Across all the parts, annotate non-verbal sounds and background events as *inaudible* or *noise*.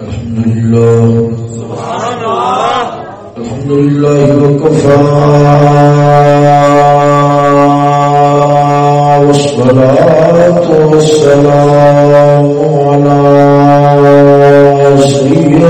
الحمد لله سبحان الله الحمد لله وكفى والصلاة والسلام على سيد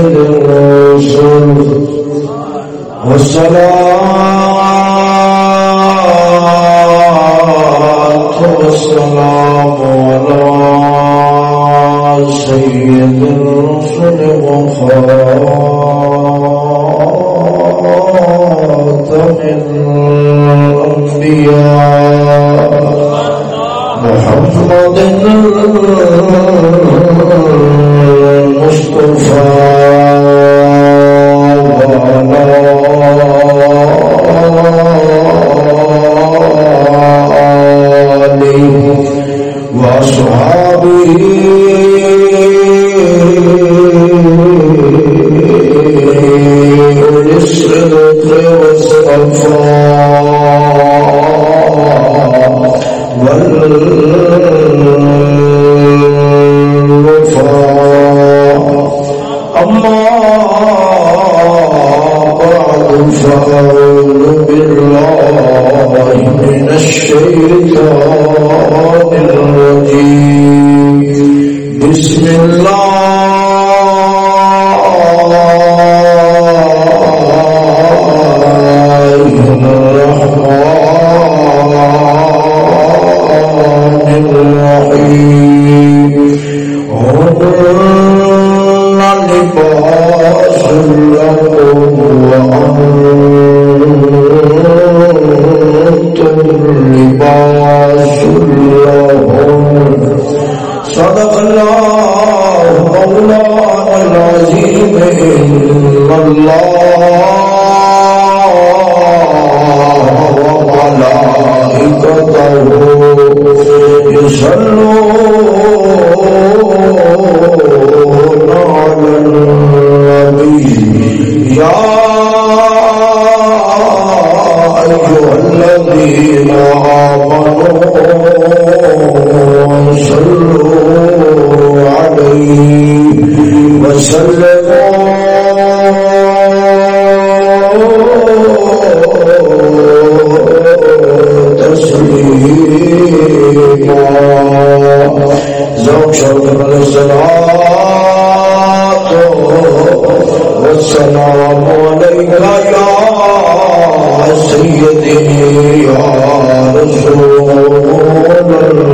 يا رسول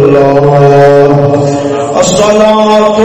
الله الصلاة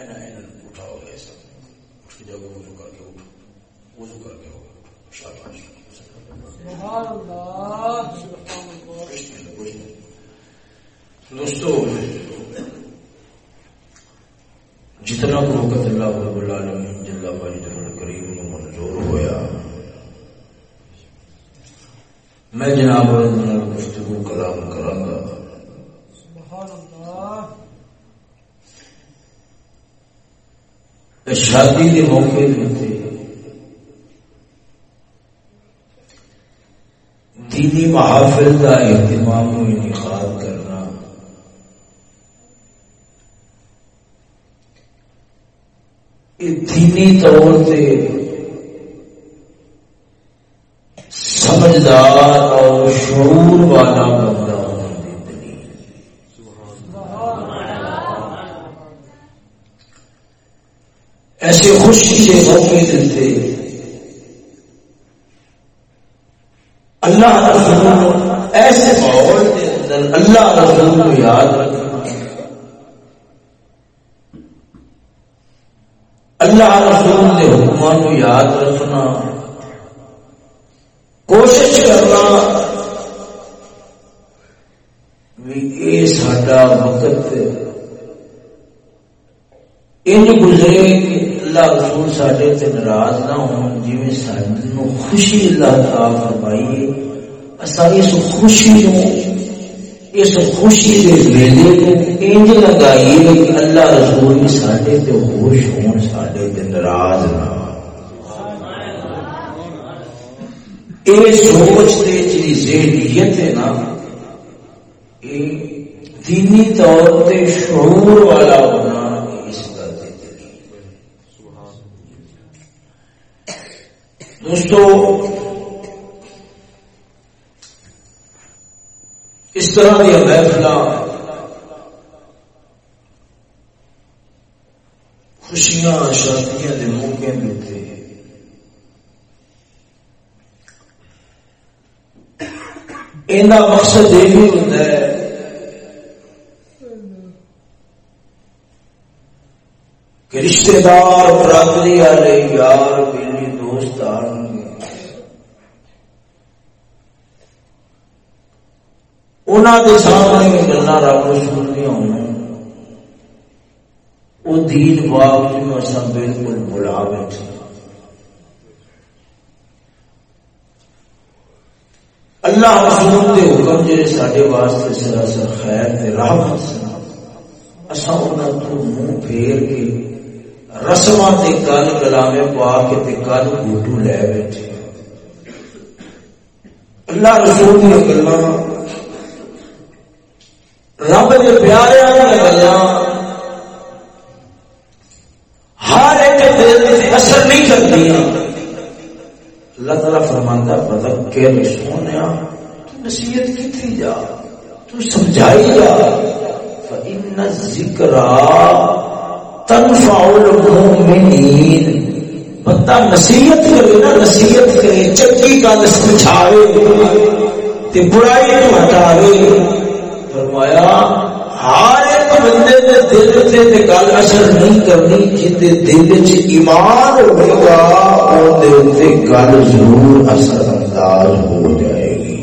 اینا اینا اٹھاؤ گے سب اس کی جگہ وضو کر کے اٹھو وضو کر کے ہوگا شاباش دوستو جتنا وقت اللہ رب العالمین جل مجد الکریم نو منظور ہویا میں جناب گفتگو کلام کراں گا شادی کے موقع دینی محافل کا اہتمام و انتخاب کرنا۔ یہ دینی طور سے سمجھدار اور شعور والا بندہ ایسے خوشی سے موقع ملتے۔ اللہ رسول ایسے ماحول کے اندر اللہ رسول کو یاد رکھنا۔ اللہ رسول کے حکمان کو یاد رکھنا۔ کوشش کرنا یہ ساڈا وقت ان گزرے اللہ رسول سڈے سے ناراض نہ ہون جی سانو خوشی اللہ تعالی فرمائیے اصا اس خوشی نو اس خوشی کے ویلے کو انج لگائیے کہ اللہ رسول بھی سڈے تے خوش ہون سڈے تے ناراض نہ یہ سوچ تے جی ذہنیت ہے نا دینی طور تے شعور والا ہونا دوستو، اس طرح کی محفل خوشیاں، شادیاں کے موقع دیتے ان مقصد یہ بھی ہوتا ہے کہ رشتے دار، برادری والے، یار بیلی دوست آن انہوں سامنے گلا رب سننی ہوں وہ دین باغ اصا بالکل بلا بیٹھے اللہ رسول کے حکم جی سارے واسطے سراسر خیر راحت سنا اصا انہوں تو منہ پھیر کے رسم کے گل کلامے پا کے گل گوٹو لے بیٹھے اللہ رسول دیا گلا رب کے پیارے گلا ہر ایک دل سے اثر نہیں کرتی اللہ تعالیٰ فرماندہ مطلب کہ سونے نصیحت کی جا، تو سمجھائی جا۔ فإن ذکر تنفع المؤمنین بندہ نصیحت کرے نا نصیحت کرے چکی کا سمجھاوے تے برائی کو ہٹاوے۔ فرمایا ہر ایک بندے دے دل سے تے گل اثر نہیں کرنی جتے دل وچ ایمان ہوے گا او دے تے گل ضرور اثر انداز ہو جائے گی۔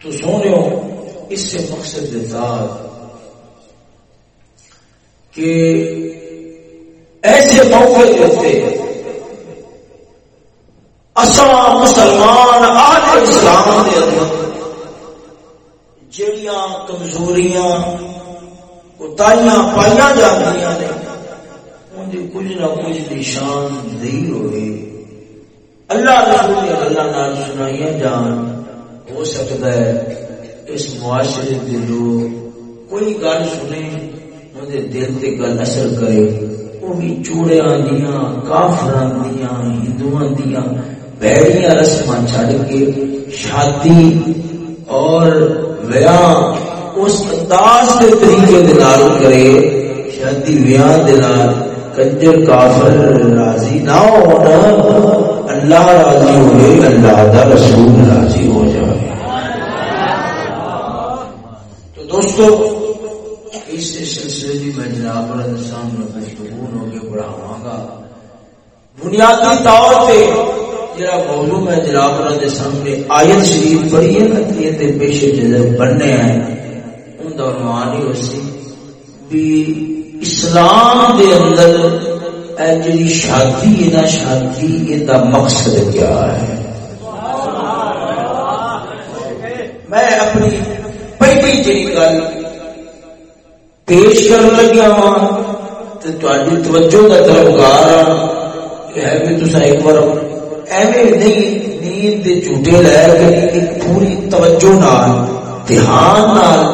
تو سونیو اس سے مقصد ذات کہ ایسے موقع دیتے اسلام مسلمان آج اسلام کے اندر جڑیاں کمزوریاں کوتاہیاں پائیا جاتی نے کچھ نہ کچھ نشان نہیں ہوئے۔ اللہ رسول نے اللہ نال سنائی جان، ہو سکتا ہے اس معاشرے کے لوگ کوئی گل سنے وہ دل سے گل اثر کرے۔ وہ بھی چوڑیاں دیا کافر دیا ہندو دیا بہڑیاں رسم چڑھ کے شادی اور ویاہ اس انداز کے طریقے دلال کرے، شادی ویاہ دلال کنجر کافر راضی نہ ہونا، اللہ راضی ہوئے، اللہ دا رسول راضی ہو جائے۔ تو دوستو، اس سلسلے کی میں جناب سامنے گفتگو ہو کے پڑھاواں گا۔ بنیادی طور پہ جڑا موضوع میں جناب انہوں کے سامنے آیت شریف پڑھی ہے نا کہ پیشے جدر بننے ہیں۔ ان کا عنوان ہی اسی بھی اسلام دے اندر جی شادی ہے نا، شادی یہ مقصد کیا ہے۔ میں اپنی پہلی جی گل پیش کر لگیا ہاں تے تو توجہ کا طرفگار ہاں، ہے بھی تصا ایک بار ایویں نہیں، نیند جھوٹے لے کے پوری توجہ نال، دھیان نال،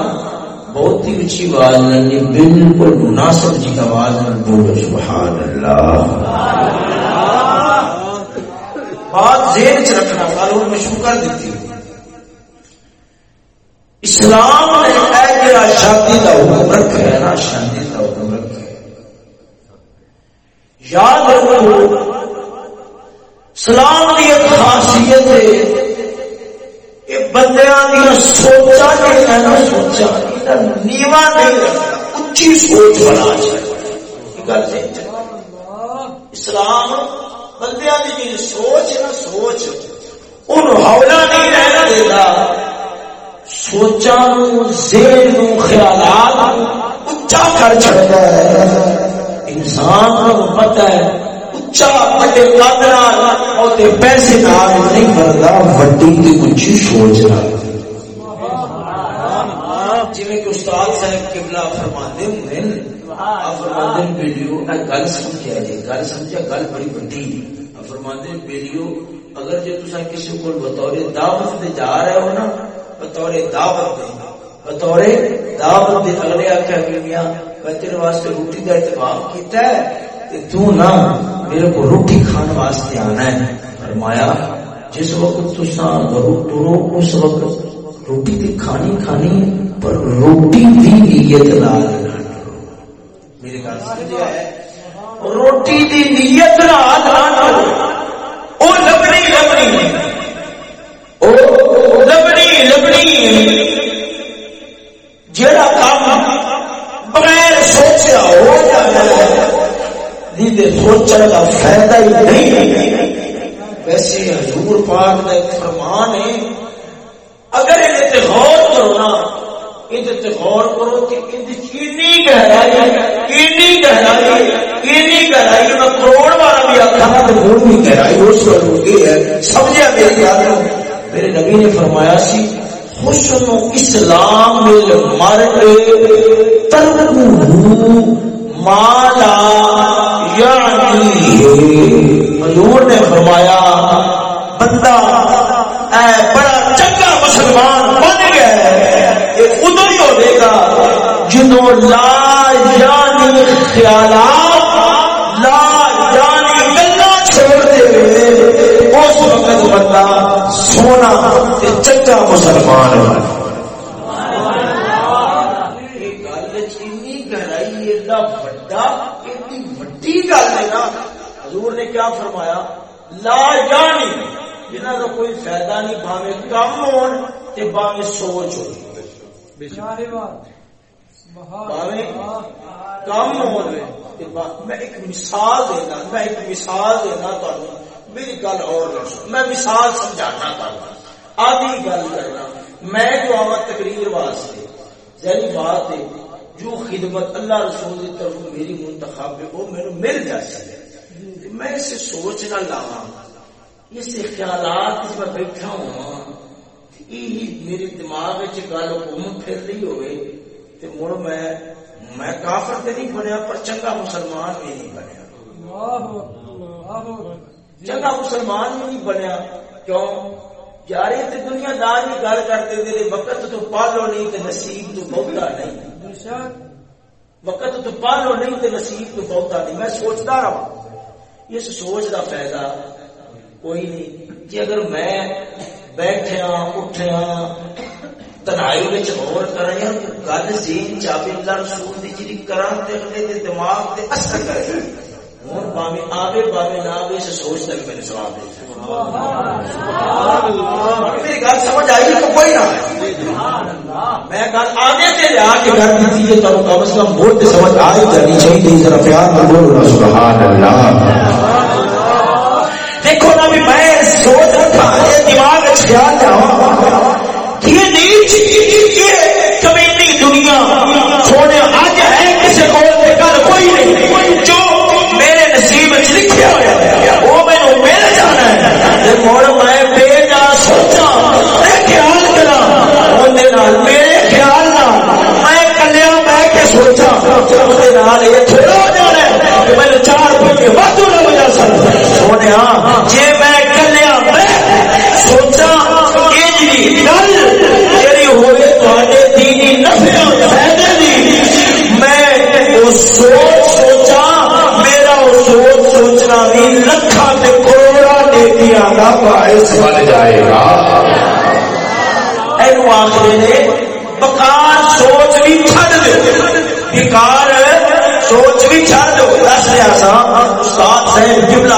بہت ہی اچھی آواز نہیں بالکل مناسب جی آواز میں بولو سبحان اللہ بات ذہن چ رکھنا سال میں کر دیتی۔ اسلام نے جڑا شادی حکم رکھا ہے نا، شادی کا حکم رکھا ہے۔ یاد رکھو سلام کی ایک خاصیت ہے بندیا دیا سوچا نا سوچا نیوا نہیں اچھی سوچ بنا چاہیے اسلام بندیا کی سوچ نا، سوچ، ان ہولا نہیں رہنا دیتا سوچا ذہن خیالات اچا کر چڑھتا ہے۔ انسان کو پتہ ہے پیسے نہیں کرتا وڈی کی کچھ سوچ رہا جی استاد صاحب کبلا فرمانے ہوں فرمانے ویڈیو گل سمجھا جی گل سمجھا گل بڑی وڈی فرمانے ویڈیو اگر جو تصا کسی کو بطور دعوت دے جا رہے ہو نا بطور دعوت دے۔ بطور دعوت دے۔ اگلے آخیا کہ میاں میں تیرے واسطے روٹی کا اتفاق کیتا ہے۔ تو نہ میرے کو روٹی کھانے واسطے آنا ہے؟ فرمایا، جس وقت تسا ٹرو اس وقت روٹی دی کھانی کھانی پر روٹی دی نیت نال میرے روٹی دی نیت نال او لبنی لبنی۔ او لبنی لبنی۔ جڑا کام بغیر سوچا ہو جاتا ہے سوچنے کا فائدہ ہی نہیں ویسے حضور پاک کا ایک فرمان ہے، اگر یہ غور کرو نا یہ غور کرو کہ گہرائی گہرائی گہرائی، میں کروڑ والا بھی آخا تو بھی گہرائی۔ اس وقت ہے، سمجھا میری یاد میرے نبی نے فرمایا سی حسن اسلام مرد ترک مالا یعنی حضور نے فرمایا، بندہ، اے بڑا چنگا مسلمان بن گیا یہ ادو ہی ہوئے گا۔ جنہوں لا یعنی خیالات، لا یعنی گلا چھوڑ دے اس وقت بندہ سونا چنگا مسلمان ہے کیا فرمایا؟ لا جانی جنہ کا کوئی فائدہ نہیں بھاوے کم ہو باوے سوچ ہو کم ہو میں ایک مثال دینا میں ایک مثال دینا تمہیں میری گل اور میں مثال سمجھانا آدھی گل کرنا۔ میں جو آوا تقریر واسطے ذہنی بات ہے جو خدمت اللہ رسول کی طرف میری منتخب ہے وہ میرے مل جاتی ہے۔ میں اسے سوچ نہ لاوا اس خیالات میں بیٹھا ہوا میرے دماغ گل گم پھر رہی ہوئے مڑ میں میں کافر تو نہیں بنیا پر چنگا مسلمان بھی نہیں بنیا۔ چنگا مسلمان بھی نہیں بنیا۔ کیوں؟ یار یہ دنیا دار کی گل کرتے تیرے وقت تو پالو نہیں تو نصیب تو بہتا نہیں۔ وقت تو پالو نہیں تو نصیب تو بہتا نہیں۔ میں سوچتا رہا اس سوچ کا فائدہ کوئی نہیں۔ کہ اگر میں بیٹھیا اٹھیا تنہائی میں اور گل زین چابی اللہ رسول دی جی تے اگلے دے دماغ تے اثر کرے آوے باویں نہ آوے سوچ تک میں جواب دے میری گل سمجھ آئی تو کوئی نہ میں گل آگے سے لیا کے کر دی تھی تو کم از کم سمجھ آئی جانی چاہیے ذرا پیار میں بولو۔ سبحان اللہ۔ دیکھو نا بھی میں سوچ رکھا دماغ جاؤں سوچا یہ تھوڑا ہو جانا ہے میں چار وادو نہ بجا سکتا سونے میں کلیا سوچا گل ہوئے دینی نفع فائدے دی میں سوچ سوچا میرا وہ سوچ سوچنا بھی لکھا تے کروڑا نیکیاں کا باعث بن جائے گا اینو آخر نے دس استاد صاحب جملہ،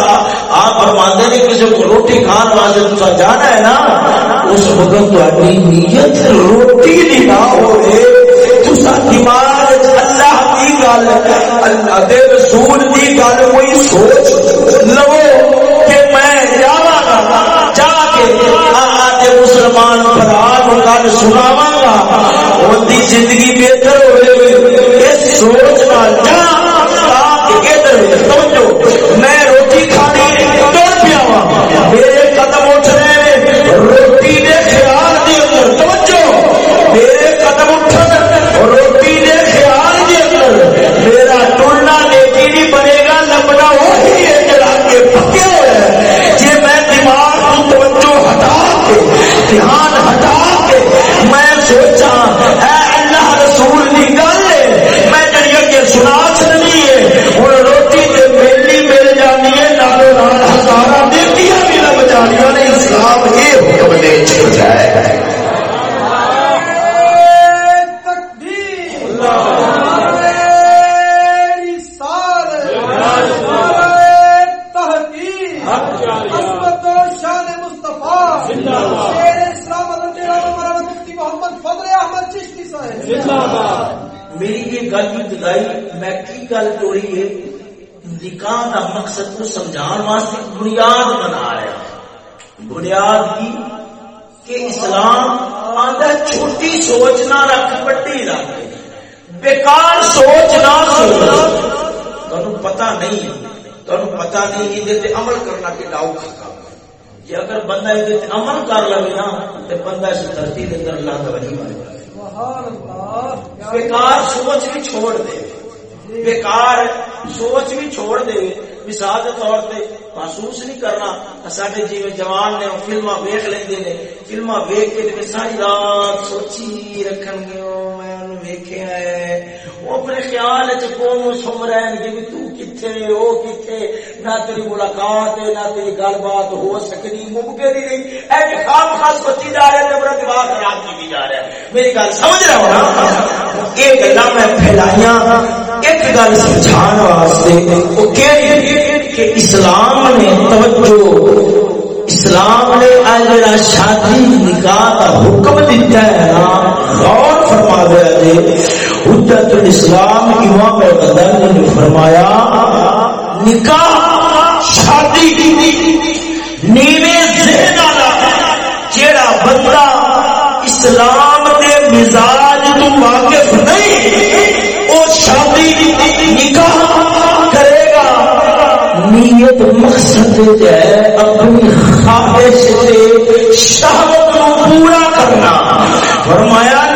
آپ فرماندے نے کسی کو روٹی کھان واسطے تسا جانا ہے نا؟ اس وقت تہاڈی نیت روٹی دی نہ ہوے تسا دماغ اللہ دی گل، اللہ دے رسول دی گل کوئی سوچ لو کہ میں جاواں گا، جا کے آج مسلمان بھرا نو گل سناواں گا۔ ان دی زندگی بہتر ہوے اس سوچ نال جا میں روٹی کھانی تر پیا میرے قدم اٹھ رہے روٹی خیال دی اندر۔ توجہ۔ میرے قدم اٹھن روٹی خیال دی اندر۔ میرا نیکی نہیں بنے گا لبنا وہی ہے جڑا کے پکے ہوئے جی میں دماغ کو توجہ ہٹا کے، دھیان ہٹا کے میں سوچا، اے اللہ رسول کی گل ہے۔ میں جڑی اگے سنا حکم دے چل جائے میری یہ گل ابتدائی میں کی گل توڑی ہے؟ نکاح کا مقصد کو سمجھان واسطے بنیاد بنا رہا بنیاد کی کہ اسلام آدھا چھوٹی سوچ نہ رکھ بڑی رکھ بیکار سوچ نہ سوچ تمہیں پتا نہیں تمہیں پتا نہیں عمل کرنا کہ ڈاؤ کھا جی اگر بندہ یہ عمل کر لے نا تو بندہ اس دھرتی کے اندر اللہ کا ولی بن جائے۔ بیکار سوچ بھی چھوڑ دے۔ بیکار سوچ بھی چھوڑ دے۔ مثال کے طور پہ محسوس نہیں کرنا۔ سارے جی جوان نے فلما ویخ لیں نے۔ فلما ویخ کے ساری رات سوچی رکھن گے میں ویخیا ہے۔ وہ اپنے خیال چم سم رہن گے بھی تو کتنے وہ کتنے نہ تیری ملاقات ہے، نہ تیری گل بات ہو سکتی، ممکن ہی نہیں۔ ایسے خام خاص سوچی جا رہے ہیں میرا دماغ خراب کی جا رہا ہے میری گل سمجھ رہا ہوں نا؟ یہ گلا میں پھیلائیا ہاں۔ ایک گل سمجھان واسطے، وہ کہ اسلام نے توجہ اسلام نے جڑا شادی نکاح کا حکم دیتا ہے نا، غور فرما دیا جی حجت الاسلام امام بدر نے فرمایا نکاح شادی نیوے ذہن والا، جیڑا بندہ اسلام کے مزاج تو واقف نہیں، وہ شادی نکاح نیت مقصد ہے اپنی خواہش سے شہوت کو پورا کرنا۔ فرمایا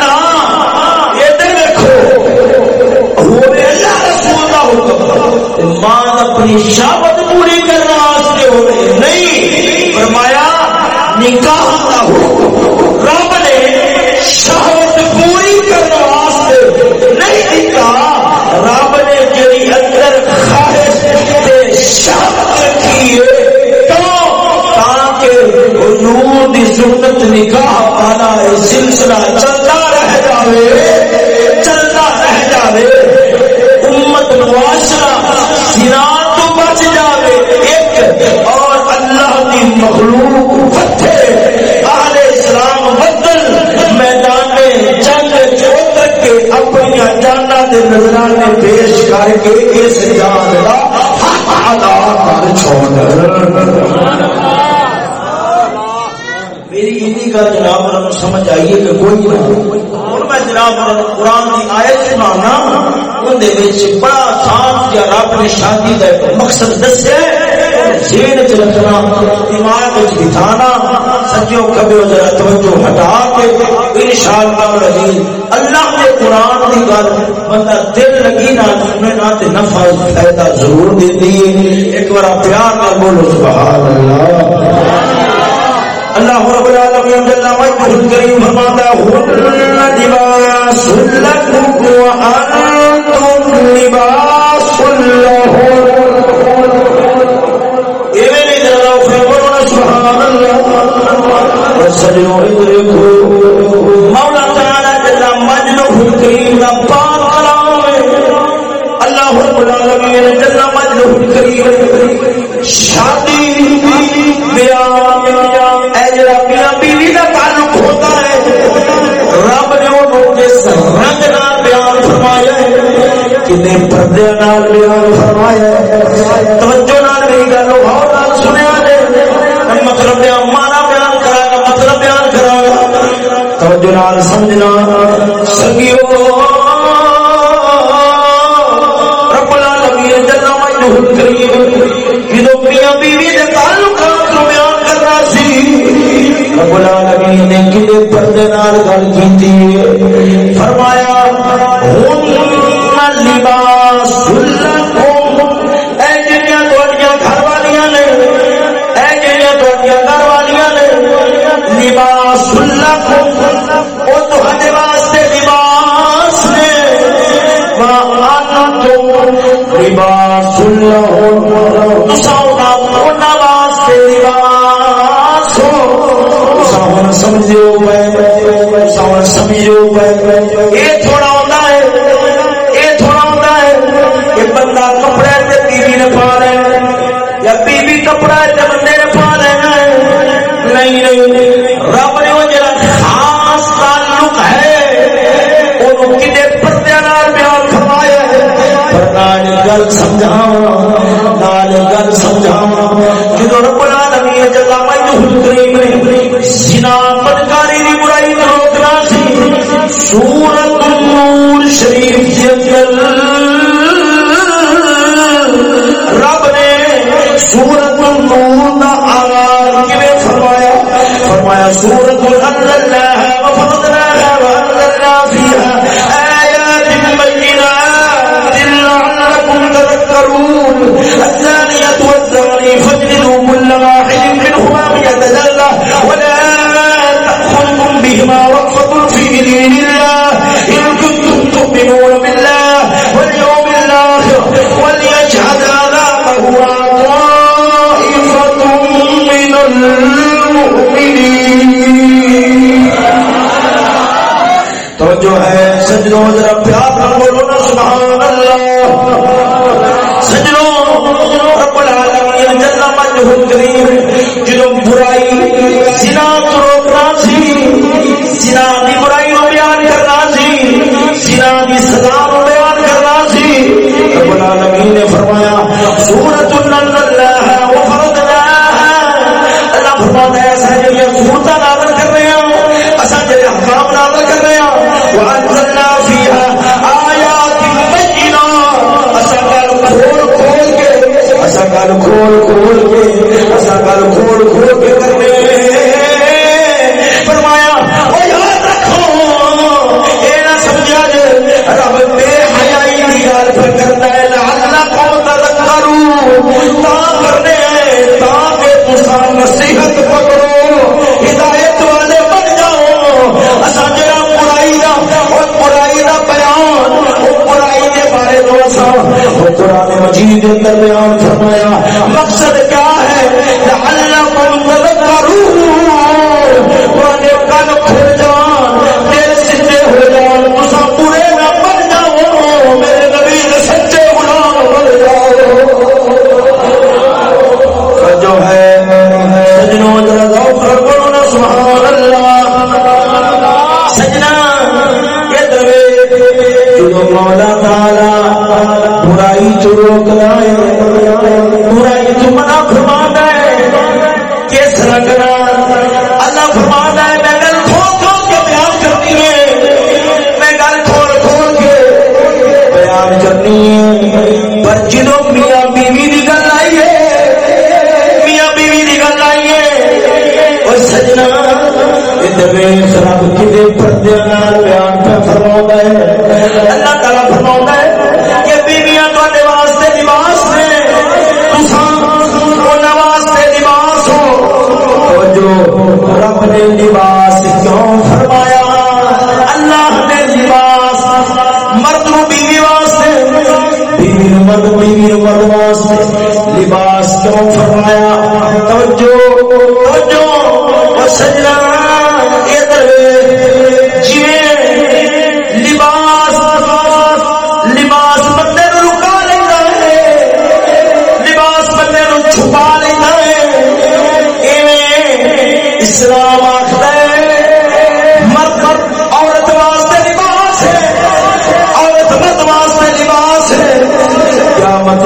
جانا پیش کر کے اس جان کا ادا کر چھوڑ۔ میری انی گل جناب سمجھ آئیے کہ کوئی نہ اور میں جناب قرآن کی آیت سنانا اندر بڑا آسان یا رب نے شادی کا مقصد دسیا ذہن چ رکھنا دماغ بٹھانا۔ سجو کبھی ذرا توجہ ہٹا کے ان شاء اللہ کے قرآن کی گل بندہ دل لگی نہ سنے، نہ نفع فائدہ ضرور دیتی ہے ایک بار پیار نہ بولو سبحان اللہ اللہ رب العالمین جل وجهه الكريم فرماتا هن لباس لكم وانتم لباس لهم مولا تعالی جل مجدہ دا پاک کلام اللہ رب العالمین جل مجدہ شادی بیوی تعلق ہوتا ہے، رب نے انہوں جس رنگ نال بیان فرمایا ہے۔ پردے نال بیان فرمایا ہے۔ توجہ نال میری گل نال سنیا دے مطلب توجہ نال سمجھنا۔ سنگیو۔ رب العالمین جل مجدہ کریم۔ جدو میاں بیوی دے تعلقات نو بیان کرنا سی رب العالمین نے کدے پردے نال گل کیتی فرمایا، ہن لباس لکم اے گھر والیاں نے، اے گھر والیاں نے، لباس لکم سمجھو سمجھو یہ تھوڑا ہوتا ہے یہ تھوڑا ہوتا ہے کہ بندہ کپڑے سے بیوی نے پا لینا یا بیوی کپڑا سے بندے نے پا لینا نہیں نہیں رب نے وہ جڑا خاص تعلق ہے وہ کتنے پردے نال بیان فرمایا ہے پر نال گل سمجھاؤ نال گل سمجھاؤ جدو رب العالمین جل مجدہ کریم زنا سورت نور شریف کے اندر۔ رب نے سورت نور کا آغاز کیویں فرمایا؟ فرمایا سورۃ اللہ توجہ ہے۔ سجنوں ذرا پیار نہ بولو نا، سبحان اللہ۔ سجنوں رب العالمین جل مجدہ کریم جدو برا گل کھول کھول کے اسا گل کھول مجید اندر بیان فرمایا، مقصد کیا ہے؟ لعلکم تذکرون۔ کن کھل جان ہو جان تسا پورے نہ جاؤ میرے نبی سچے غلام بن جاؤ جو ہے، سجنوں ذرا ذوق کرو نا، سبحان اللہ۔ سجنا، یہ جو مولا تعالی برائی تو روک لائے، برائی تو منع فرما دے کس رنگ اللہ فرما دے میں گل کھول کھول کے بیان کرنی ہے۔ میں گل کھول کھول کے بیان کرنی ہے۔ پر جدو میاں بیوی کی گل آئی ہے، میاں بیوی کی گل آئی ہے۔ اور سجنا رب کدے پردے بیان پہ فرما ہے۔ اللہ تعالیٰ فرما ہے رب نے لباس کیوں فرمایا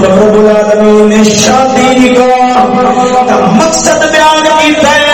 رب العالمین نے شادی کا مقصد بیان کیا ہے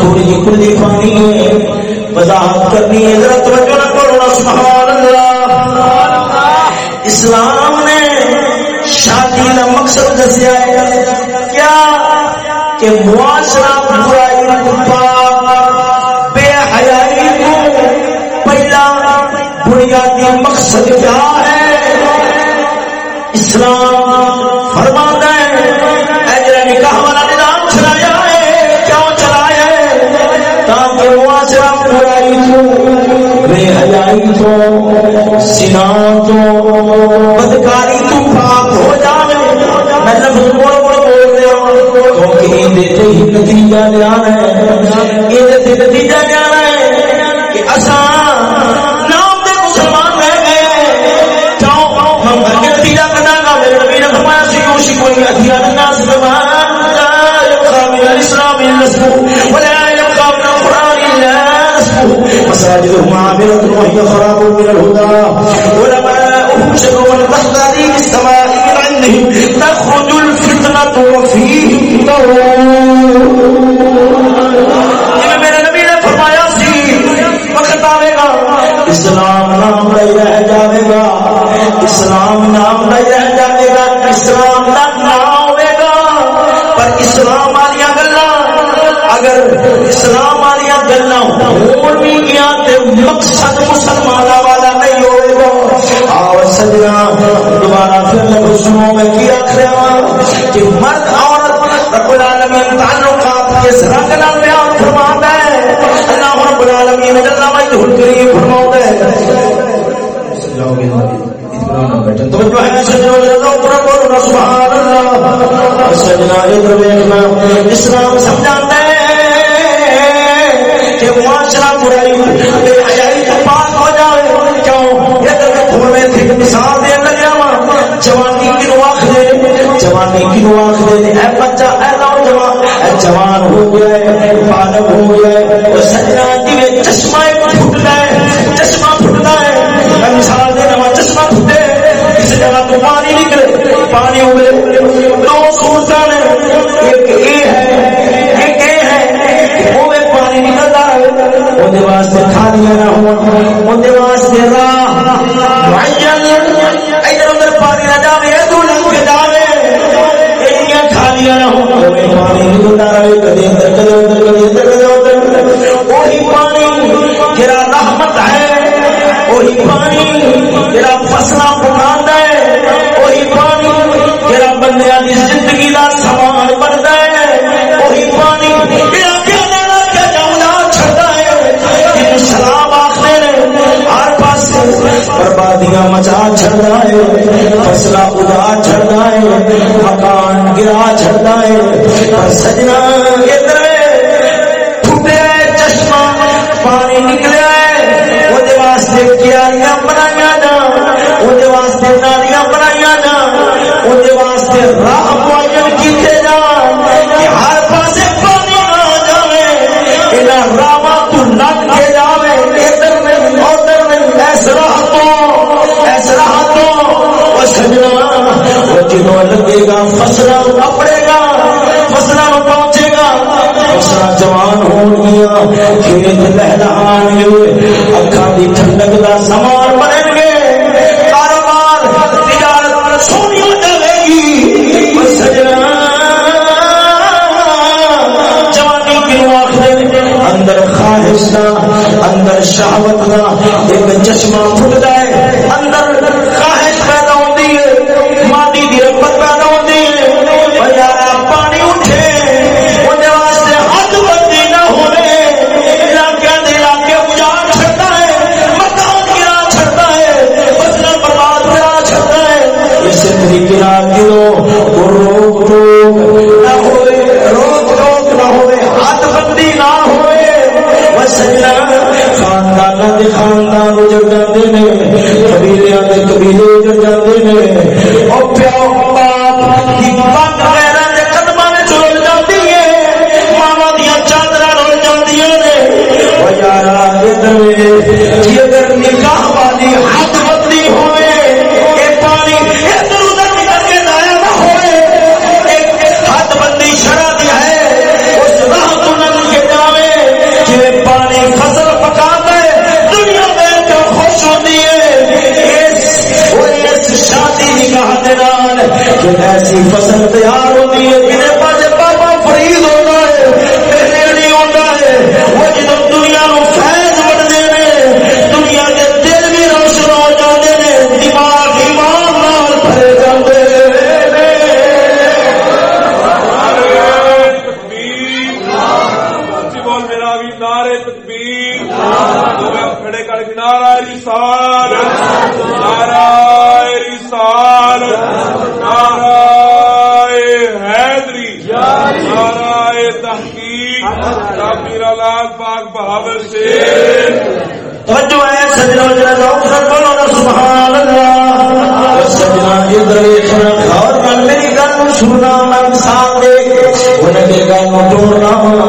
تھوڑی جی کلی پانی ہے۔ وضاحت کرنی ہے، ذرا توجہ نہ کرو، سبحان اللہ۔ اسلام نے شادی کا مقصد دسیا ہے۔ کیا؟ کہ معاشرہ برائی کو بے حیائی کو سنا تو بدکاری تو پاک ہو جائے میں لفظ بڑھ بڑھ بول رہا ہوں۔ کیونکہ یہ دیتے ہی نتیجہ جانا ہے۔ یہ دیتے نتیجہ جانا ہے کہ اساں مساجدهم عاملة وهي خراب من الهدى. علماؤهم شكوا تحت السماء من عندهم تخرج الفتنة وفيهم ترون اسلام نام لے رہ جائے گا اسلام نام لے رہ جائے گا اسلام نام ہوئے گا پر اسلام اگر اسلام والی گلا ہونی گیا مقصد مسلمان والا نہیں ہوئے گا آو سجنا، دوبارہ پھر میں سنو میں کیا آخر ہاں کہ مرد، عورت، رب العالمین تعلقات کس رنگ نال بیان فرماتا ہے؟ اللہ رب العالمین جل مجدہ الکریم فرماتا ہے جاؤ گے اسلام سمجھا کہ پاک ہو کیوں مثال جوانی دے۔ جوانی دے۔ اے بچہ، اے نوجوان، اے جوان ہو گیا ہے بالغ ہو گیا ہے۔ سجنا جی چشمہ پھٹ ہے، چشمہ پھٹتا ہے۔ مثال دینا چشمہ پھٹے۔ کسی جگہ تو پانی نکلے۔ پانی ابلے دو صورت ایک یہ ہے، ایک یہ ہے۔ وہ واسطے کھانیاں نہ ہو واسطے راہ ادھر ادھر پانی نہ جاوے ادھر لگ کے جاوے کھانیاں نہ پانی نکلتا رہے وہی پانی رحمت ہے. وہی پانی ہے. وہی پانی بندیاں بربادیاں مچا چڑھا ہے فصلہ ادا چڑھا ہے مکان گرا چڑھا ہے سجنا ادھر ٹوٹیا چشمہ، پانی نکلیا ہے جنوں لگے گا فصل اپڑے گا فصل پہنچے گا۔ فصل جوان ہو گیا، کھیت لہلان گے اکھا دی ٹھنڈک کا سامان بنے گے۔ کاروبار، تجارت سونی ہو جائے گی سجنا، جوانی کیوں آخر اندر خواہش اندر شہوت کا ایک چشمہ پھٹ جائے اندر خاندان اجڑ قبیلے قبیلے اجڑ پیو باپ قدم چل جاتی ہے۔ ماوا دیا چادر رول جاتی جی اگر نکاح والی ہاتھ کہ ایسی فصل تیار سبحان اللہ سجنا ادھر دیکھنا میری گل سننا میں مثال دے گل نو توڑنا وا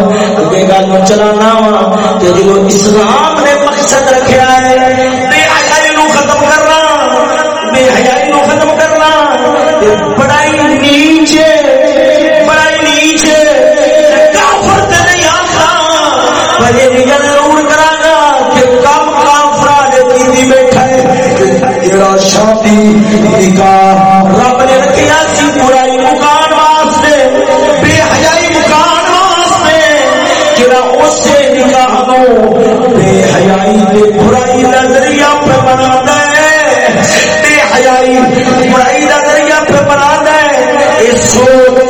گل نو چلانا وا تے اسلام نے مقصد رکھیا ہے بے حیائی نو ختم کرنا بے حیائی نو ختم کرنا بڑائی نیچے شادی نکاح رب نے سی برائی مکان واسطے، بے حیائی مکان واسطے۔ جڑا اسے نکاح نو بے حیائی دے برائی کا ذریعہ پہ ہے، بے حیائی برائی کا ذریعہ پہ بنا ہے۔ اس سوچ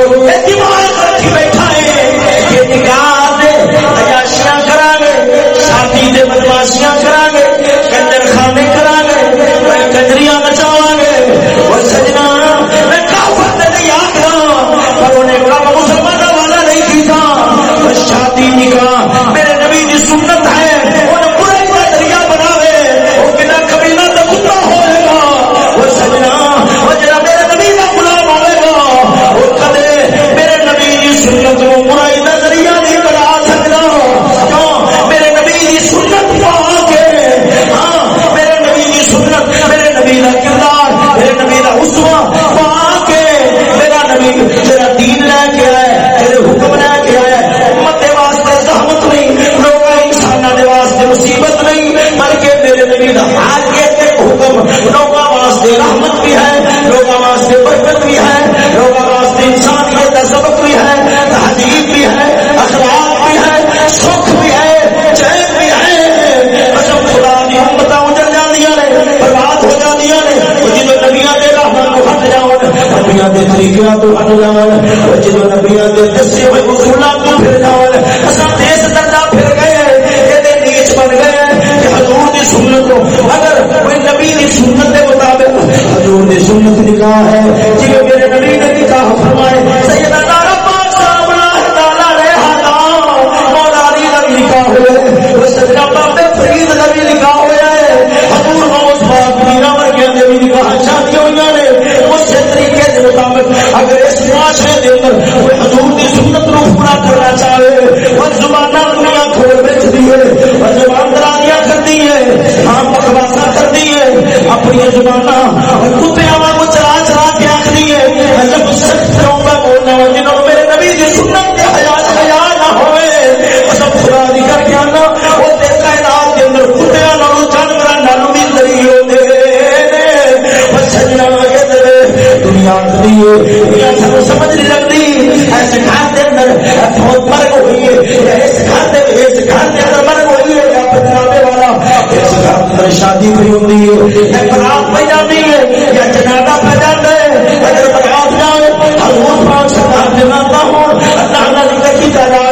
طریقیات تو ان جاوال او جے نبیاں دسے ہوئے اصولاں تو پھر جاوال اساں دیس دردا پھر گئے اے نیچ بن گئے سنت کو۔ اگر کوئی نبی سنت کے مطابق، حضور دی سنت نکاح ہے۔ جی جے میرے نبی نے نکاح فرمائے میرے کتے ہوا چلا چلا کے آخری ہے بولنا جنہوں میرے نبی دی سنت کے حیات حیا نہ ہوئے سمجھ نہیں لگتی ایسے گھر فرق ہوئی شادی ہوئی ہوتی ہے یا پہ جاتی ہے یا پہ جاتا ہے۔ اگر اللہ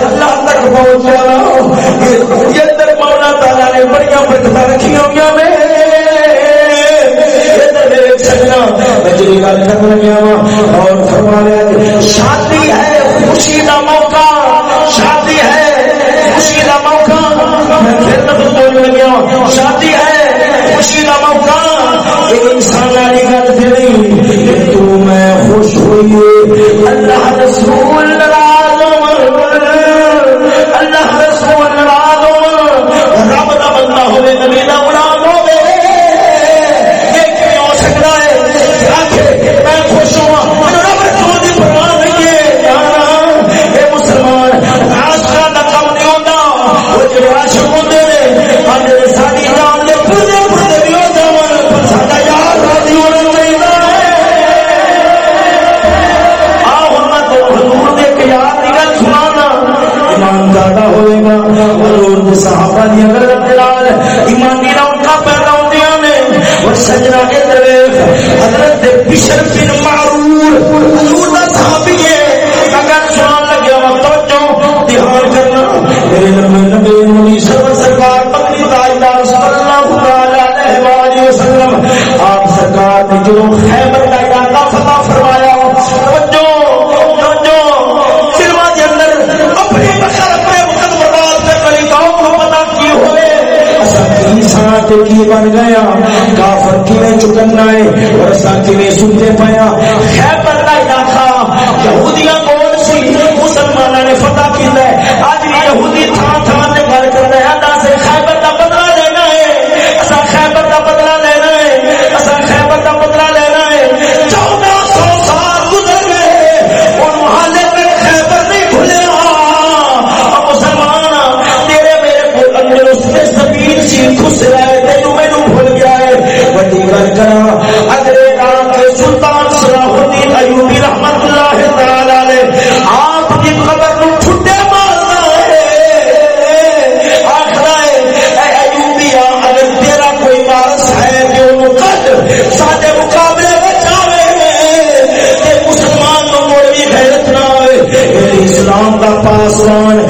اللہ تک پہنچانا مولا نے بڑی برکتاں رکھی ہوئی میں گل کر شادی ہے خوشی کا موقع شادی ہے خوشی کا موقع میں شادی ہے خوشی کا موقع انسان میں خوش ہوئی۔ اللہ اللہ رسول ناراض رب کا بندہ ہوئے، نبی عمر صحابہ دی اگر خلال ایمان روکا پیدا ہوندیاں اور سجنا کے طرف حضرت دے بن معرور، حضور دا صحابی ہے اگر سنان لگیا وقت توجہ، دھیان کرنا۔ میرے نبی نبی نبی سرکار پکڑی تاجدار صلی اللہ علیہ وسلم، آپ سرکار نے جو خیبر کی بن گیا کافر کی میں چکنا ہے؟ اور ایسا کی میں سنتے پایا خیبر کا علاقہ یہودیاں کون سی؟ مسلمانوں نے فتح کیا ہے۔ آج بھی یہودی تھان تھان سے گل کر رہے ہیں سے خیبر کا بدلا لینا ہے۔ اصا خیبر کا بدلا لینا ہے۔ اصا خیبر کا بدلا لینا ہے۔ چودہ سال گزر گئے۔ اور محلے میں خیبر نہیں مسلمان تیرے میرے کو اندر اس زمین بڑی کرا کے سلطان صلاح الدین ایوبی رحمت اللہ تعالی آپ کی قبر کو چھٹے مارنا ہے آخر اگر تیرا کوئی وارث ہے جو سارے مقابلے میں مسلمان کو مڑ بھی غیرت نہ ہوئے اسلام کا پاسوان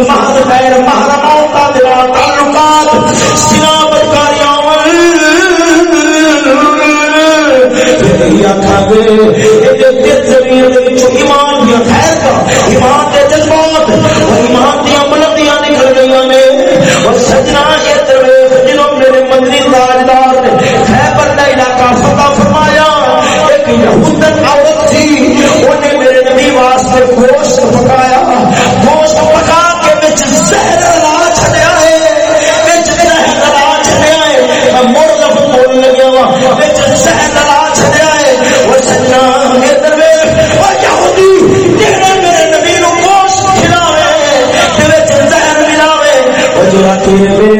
مہر غیر محرموں کا دلا تعلقات سنا بدکاریاں ایمان دیا خیر کا ایمان کے جذبات ایمان دیا بلندیاں نکل گئی نے اور سجنا جنہوں میرے مندری تاجدار نے خیبر کا علاقہ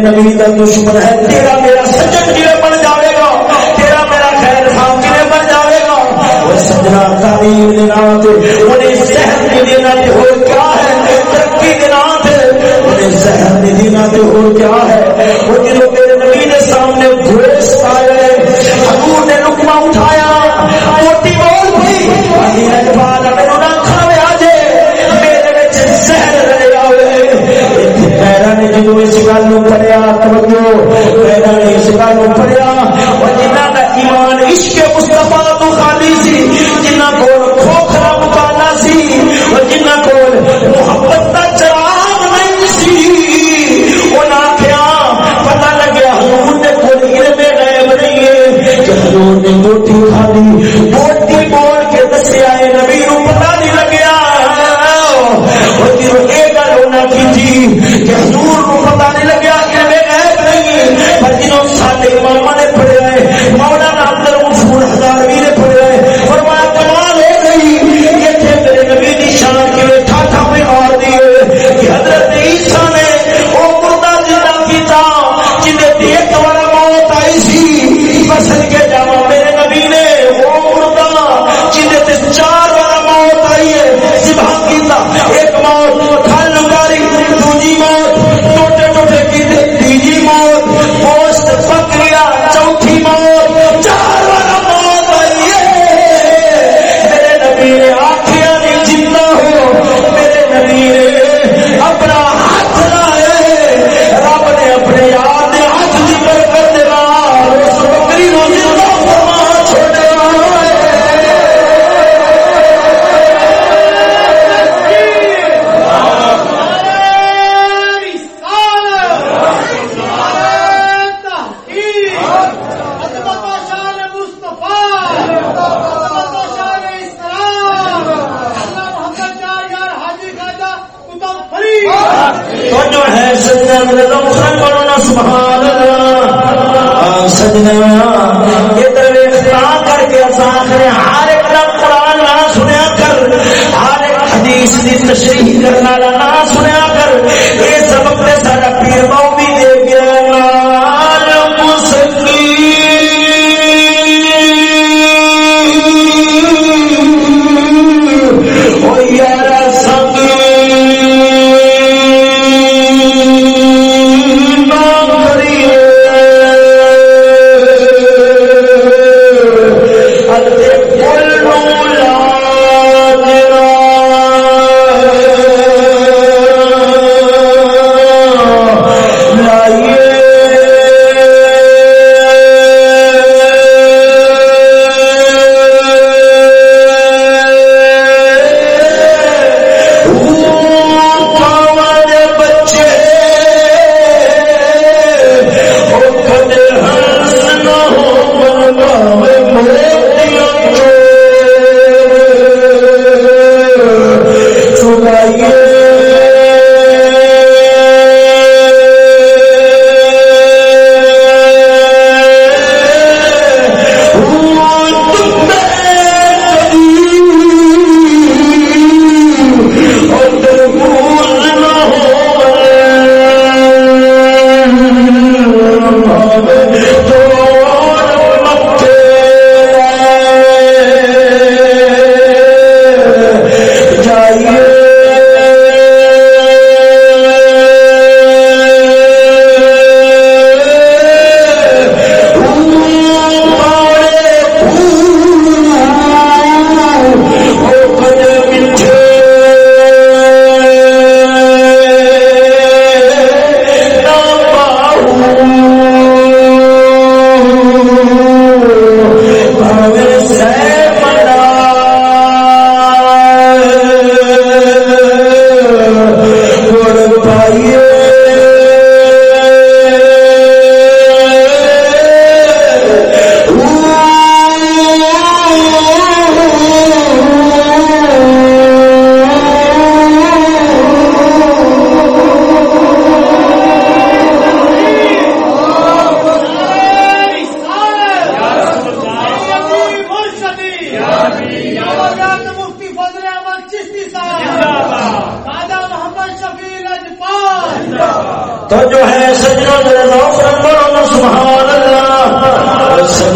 نبی دا دشمن ہے تیرا میرا سجن کیڑے بن جاوے گا؟ تیرا میرا خیر خواہ کیڑے بن جاوے گا؟ وہ سجنا تعلیم دے نام تے انہیں زہر دے دینا تے ہو کیا ہے؟ ترقی دے نام تے انہیں زہر دے دینا تے ہو کیا ہے؟ وہ جو میرے نبی نے سامنے گوشت آیا حضور نے لقمہ اٹھایا، موٹی بول پئی، علی اقبال پیرا نے جدو اس گل نو پڑھیا توجہ پیرا نے اس گل نو پڑھیا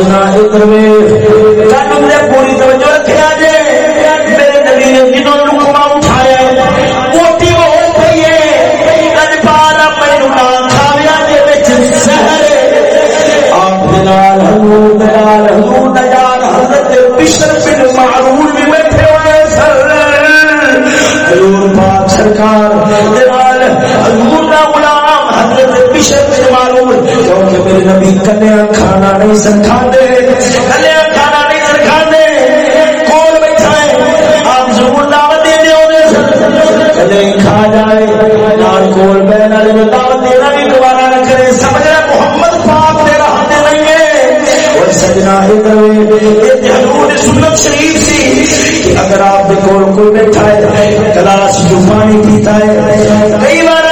سجنا ادھر پوری توجہ رکھا جے میرے نبی نے جنہوں لکما اٹھایا ہے کل نام کھایا جی شہر آپ حضور حضور حضرت بشر بن معرور بھی بیٹھے ہوئے سر حضور پاک سرکار میرے نبی کنیا کھانا نہیں سکھا دے کھانا نہیں کون بیٹھا ہے آپ ضرور دعوت دے دے کھا جائے نال کول بہن والے دعوت دینا بھی نہ کرے محمد پاک دے نہیں ہے اور سجنا ادھر حضور سنت شریف سی کہ اگر آپ کے کول کوئی بیٹھا ہے گلاس جو پانی پیتا ہے کئی بار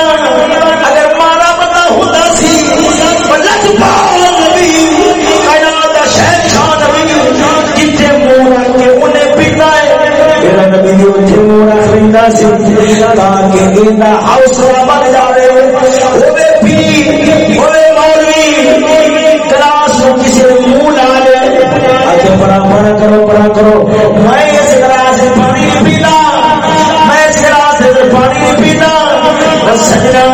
حوصلہ بن جائے کلاس کسی منہ بڑا بڑا کرو بڑا کرو میں اس گلاس پانی نہیں پیتا میں اس گلاس پانی نہیں پیتا سجنا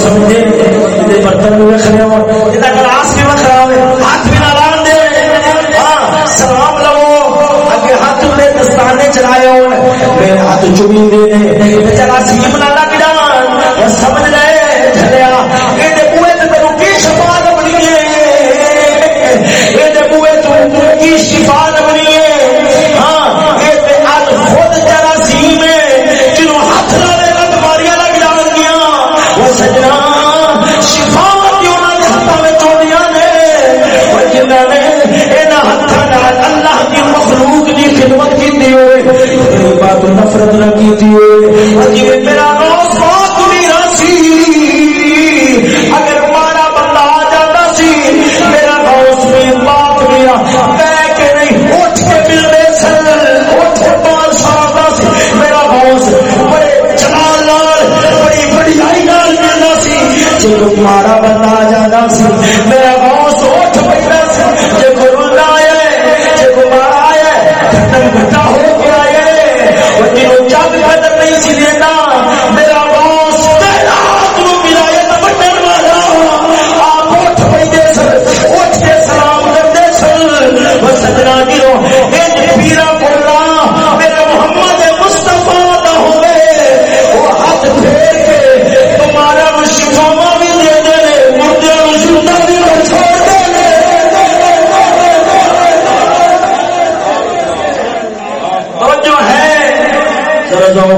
سمجھے برتن بھی رکھنے ہو گلاس بھی وکھرا ہاتھ بھی نہ لان دے۔ ہاں سلام لو۔ اگے ہاتھ میں دستانے چلائے ہو میرے ہاتھ چومی دے چلا سیم نہ کے نفرت نہ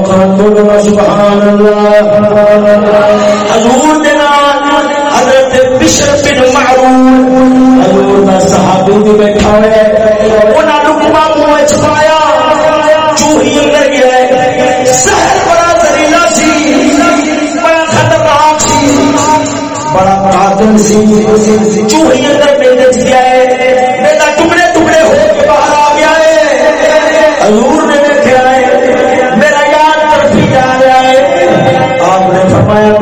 سبحان حضور حضرت بشر بن حضور دا صحابی بیٹھا ہے انہاں منہ وچ پایا چوہی اندر گیا بڑا سی بڑا خطرناک سی بڑا قاتل سی چوہی اندر میرے گیا ہے میرا ٹکڑے ٹکڑے ہو کے باہر آ گیا ہے حضور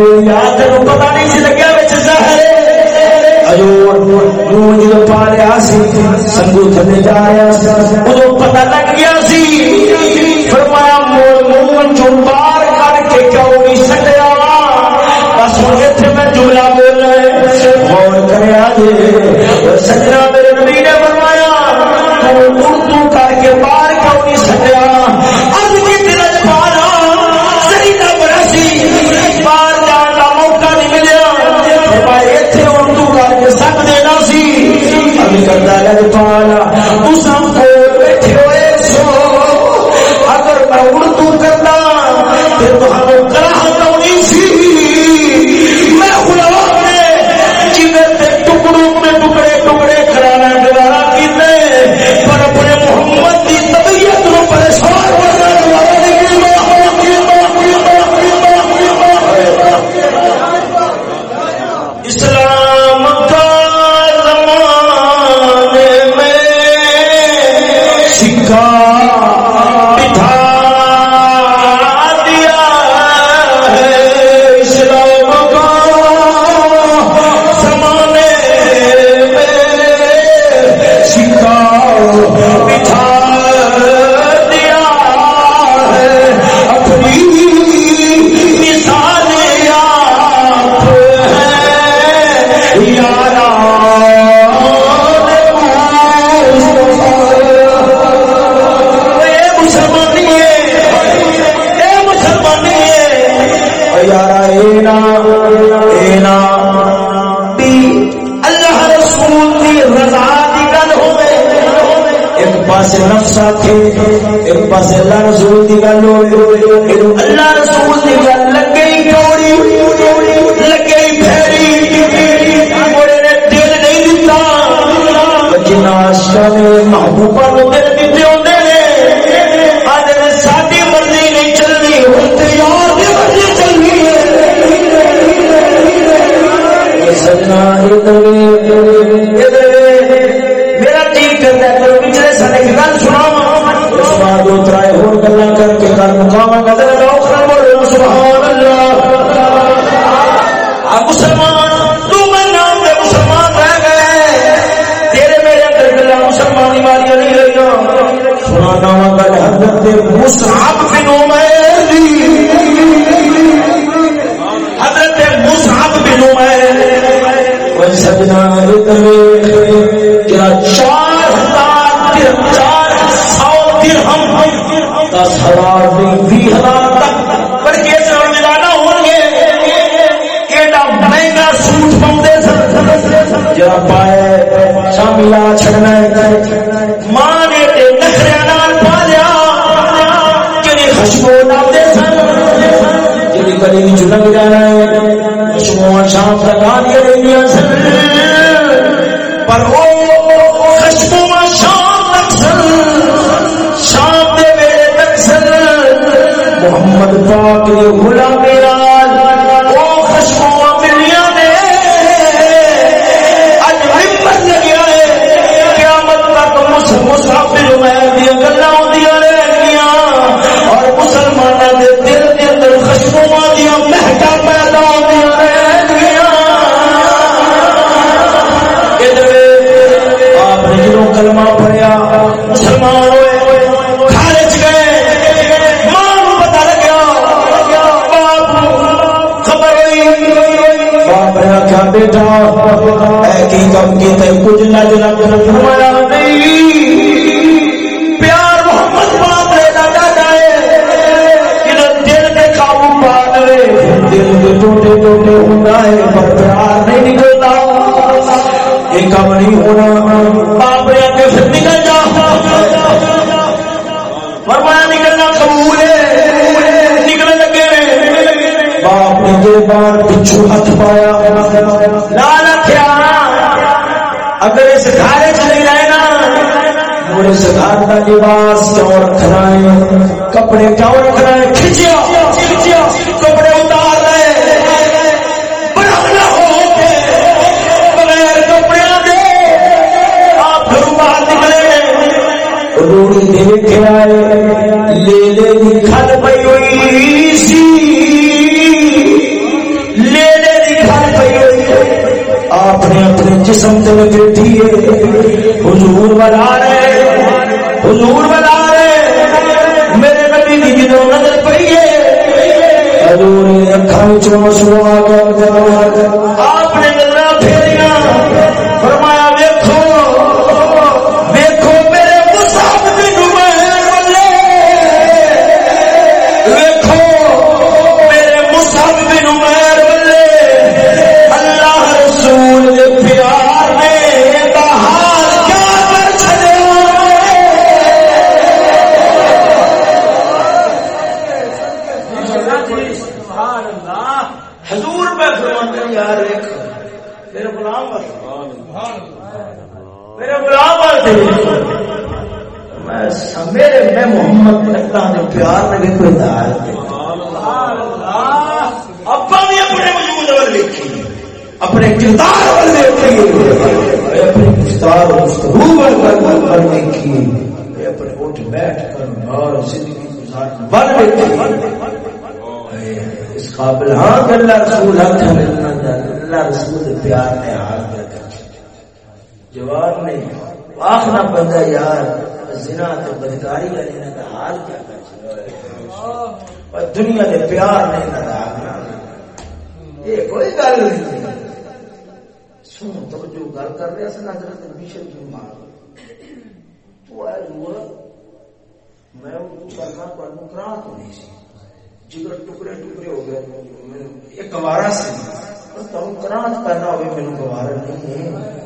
تین پتا نہیں سی لگیا جب پا لیا سنگو تھلے جا رہا ادو پتا لگ گیا سی فرمایا پار کر کے کیوں نہیں بس ہوں اتنے میں جملہ بول رہے غور سجنا میرے نبی نے اگر باہر نہیں نکلتا یہ کم نہیں ہونا باپ نے آگے پھر نکل جا فرمایا نکلنا قبول ہے نکلنے لگے باپ نے دو بار پچھو ہاتھ پایا لال کیا اگر اس گھر چ رہے نا مجھے سدھار کا لباس کیوں رکھنا ہے کپڑے کیوں رکھنا ہے کھچیا۔ لیلے اپنے جسم تے لپیٹی حضور بنا رہے حضور بنا رہے میرے نبی دی جدو نظر پئی ہے۔ حضور نے اکھاں وچ آ گیا۔ کردار والے اپنے گفتار گفتگو کرنے کی اپنے اٹھ بیٹھ کر اور زندگی گزارنے اس قابل ہاں کہ اللہ رسول حق اللہ رسول پیار نے حال کر جواب نہیں۔ آخنا بندہ یار، زنا تو بدکاری کا لینا کا حال کیا کر دنیا کے پیار نہیں نہ یہ کوئی گل نہیں۔ رہے سن حضرت بشر کی ماں۔ تو میں تو نہیں سی۔ جگر ٹکڑے ٹکڑے ہو گئے ایک گوارا سی۔ تم کرانت کرنا ہوئے میرے گوارا نہیں ہے۔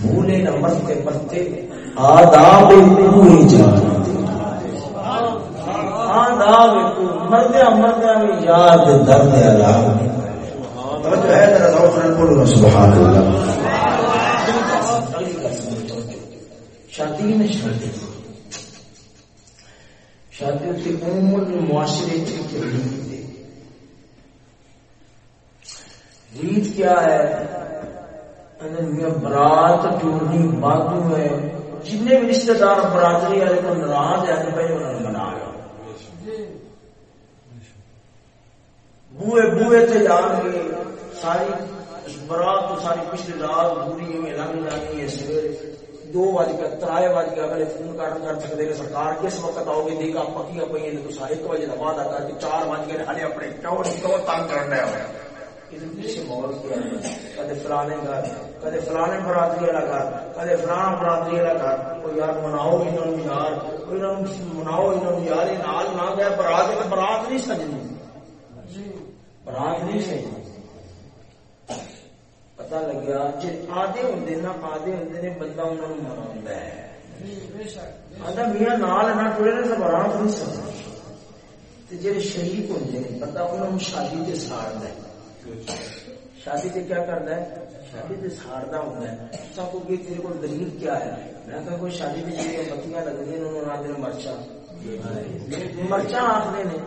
بھولے نہ مرتے مرتے آداب پوری جان آداب مردیا مردیا میں یاد درد شادی میں شادی۔ شادی کی عمر معاشرے کی ریت کیا ہے؟ برات ٹوٹنی باتوں ہے جن بھی رشتے دار برادری والے کو ناراض ہے بھائی انہوں نے منا لو بوئے بوئے تے جان گے ساری برات تو ساری پچھلی رات پوری میں لنگ جانی ہے سویرے۔ دو بج کے ترائے بج کے اگلے فون کر کر سکتے ہیں سرکار کس وقت آؤ گے دیکھا پکیا پہ تو ایک بجے کا وعدہ کر کے چار بج گئے ہلے اپنے کیوں کیوں تنگ کرنا ہے۔ کدے فلانے گھر کدے فلانے برادری والا گھر کدے فلانا برادری والا گھر۔ کوئی یار مناؤ انہوں یار کوئی مناؤ انہوں یار نال نہ گیا برات برات نہیں سجنی۔ برات نہیں سجنی۔ پتا لگیا جی آدھے ہوں نا آدھے ہوں نے بندہ انہوں نے منا آدھا میاں نال نہ ٹوڑے نا تو برات نہیں سکتا جی شریف ہوتے ہیں بندہ انہوں نے شادی سے ساڑ ہے شادی سے کیا کرنا ہے شادی سے ساڑنا ہوتا ہے سب کو کہ تیرے کو دلیل کیا ہے میں کہا کوئی شادی میں جی بتیاں لگ گئی انہوں نے آدھے مرچا مرچا آخر نے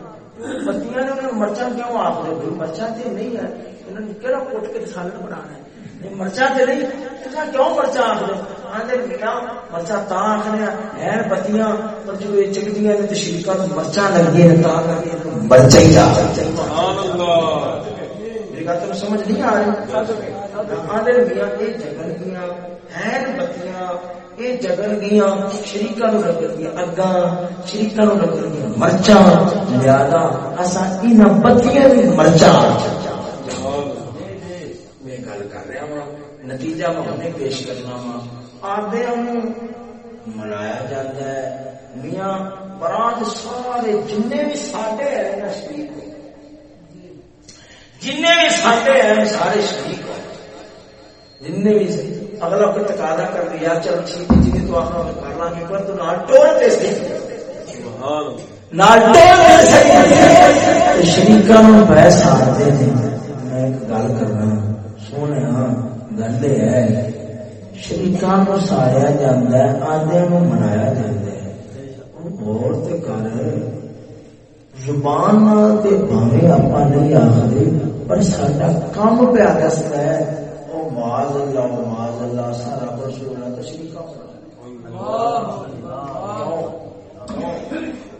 بتیاں نے مرچا کیوں آخر مرچا تو نہیں ہے انہوں نے کہڑا کوٹ کے سالن بنانا ہے مرچا نہیں کیوں مرچا آخر میاں مرچا تا آخنے ہیں بتیاں پر جو یہ چکدیاں نے تشریقہ تو مرچا لگ گئے تا کر کے مرچا ہی سبحان اللہ میری بات تو سمجھ نہیں آ رہی آدھے میاں یہ جگن گیا ہیں بتیاں یہ جگن گیا شریقہ نو لگ گیا اگا شریقہ نو لگ گیا مرچا لیا اصا ان بتیاں مرچا نتیجہ میں پیش کرنا وا آدھے منایا جاتا ہے۔ میاں برات سارے جن بھی ساڈے ہیں نا شریک ہو۔ جن بھی ساڈے ہیں سارے شریک ہو۔ جن بھی اگلا کوئی تقاضا کر دیا چل ٹھیک جی تو آپ کر لا گے پر تو نہ ٹوڑ سی شریقا پیسہ آتے ہیں۔ میں ایک گل کرنا سونے ہاں گل ہے شریقان کو سایا جاتا ہے آدھے کو منایا جاتا ہے اور کر زبان تے بھاوے آپ نہیں آخری پر سارا کم پیا دستا ہے وہ ماض اللہ او ماض اللہ سارا کچھ ہونا تو شریقا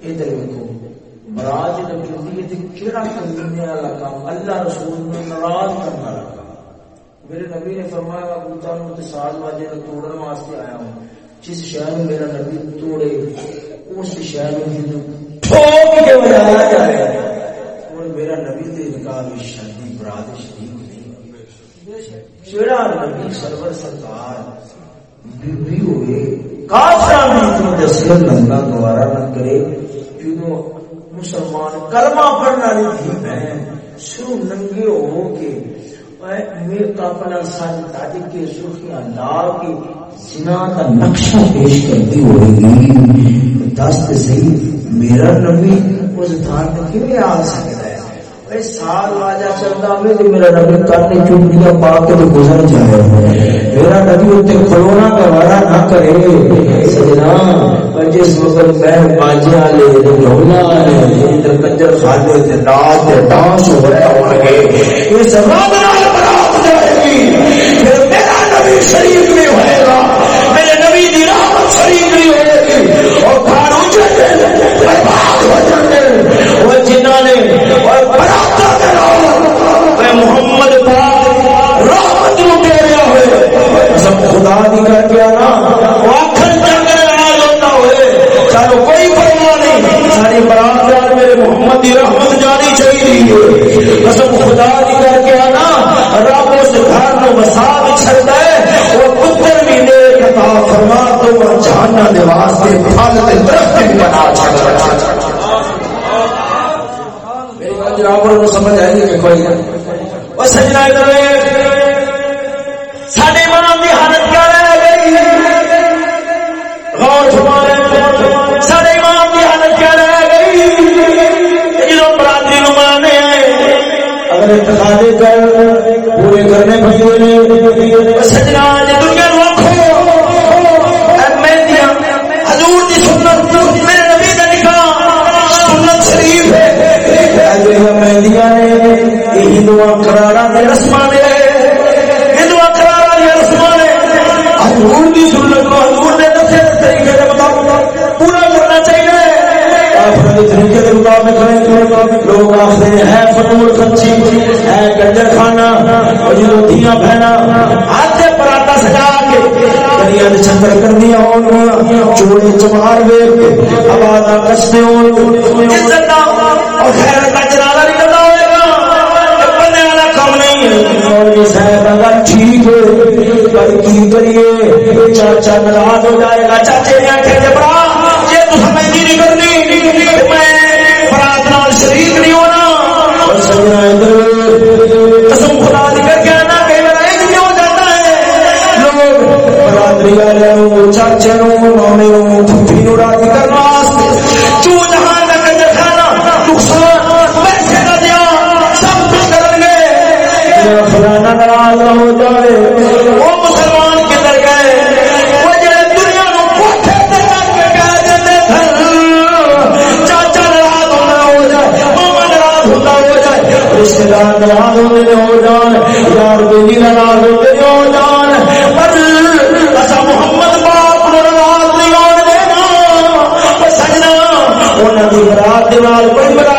ادھر دیکھو براج نبی کہڑا کرنے والا کام اللہ رسول نے ناراض کرنے والا میرے نبی نے فرمایا، ابو تعالیٰ ساز واجے نو توڑن واسطے آیا ہوں۔ جس شہر میں میرا نبی توڑے، اس شہر میں ٹھوک کے بجایا جائے، اور میرا نبی تے انکار میں شادی برات شریف نہیں جڑا نبی سرور سرکار ہوئے کافر بھی تو دسل دوبارہ نہ کرے مسلمان کلمہ پڑھنا نہیں تھی، میں شروع ننگے ہو کے میر کاپنا سن تاجک کے سرخیاں لا کے سنا کا نقشہ پیش کرتی ہوئے گی دس صحیح میرا نبی اس تھان پہ کیوں آ سکتا ہے؟ سال واجہ چلتا ہوئے تو میرا نبی کرنے چوٹیاں پا کے تو گزر جائے۔ میرا نبی اتنے کھلونا کا وارا نہ کرے۔ سجنا جس وقت میں باجیا لے ڈھولا لے کنجر کھاتے تھے ناچ ڈانس ہو رہے ہو گئے یہ سب بھی نہیں ہوئے گا۔ میرے نبی کی رحمت شریک نہیں ہوئے گی۔ اور بھارو جاتے برباد ہو جاتے وہ جنہوں نے اور براتا کرو میں محمد پاک رحمت نو دے ہوئے۔ سب خدا دی کر کے آنا آخر جنگ ناراض ہوتا ہوئے، چلو کوئی پرواہ نہیں۔ ساری برات میرے محمد کی رحمت جانی چاہیے۔ قسم خدا دی چڑتا ہے وہ پتر بھی دے کتا فرما تو جہانا دے واسطے پھل تے درخت بھی بنا چھڑتا جناب سمجھ کہ کوئی وہ سجنا ساڈے امام حالت کیا رہ گئی؟ غور فرمائے ساڈے امام حالت کیا رہ گئی؟ جب برادری نو مانے اگر انتخابے کر کرنے پہ سجنا دنیا نو حضور دی سنت میرے نبی کا نکاح۔ سنت شریف ہے۔ مہندیاں نے نے نے نے نے حضور دی سنت لوگ آخر ہے فنور کچی ہے گنجر خانہ اور دیا بہنا پراٹا سجا کے دریا چندر کر دیا چوڑے چمار ویگ آباد اور خیر کا جنازہ ہوئے گا والا نہیں صاحب ٹھیک ہے کی کریے چاچا ناراض ہو جائے گا، چاچے نے آخر یہ تو سمجھ نہیں کرنی میں پرارتھنا شریف نہیں ہونا۔ قسم خدا کر کے آنا ایک ہو جاتا ہے؟ لوگ برادری والے چاچے مامے جائے ناراض ہو ناراض ہو جان، یار بیوی ناراض ہو ہوتے ہو جان۔ پر اسا محمد باپ نو ناراض نہیں ہون دینا۔ سجنا، انہاں دی برات دیوال کوئی برادری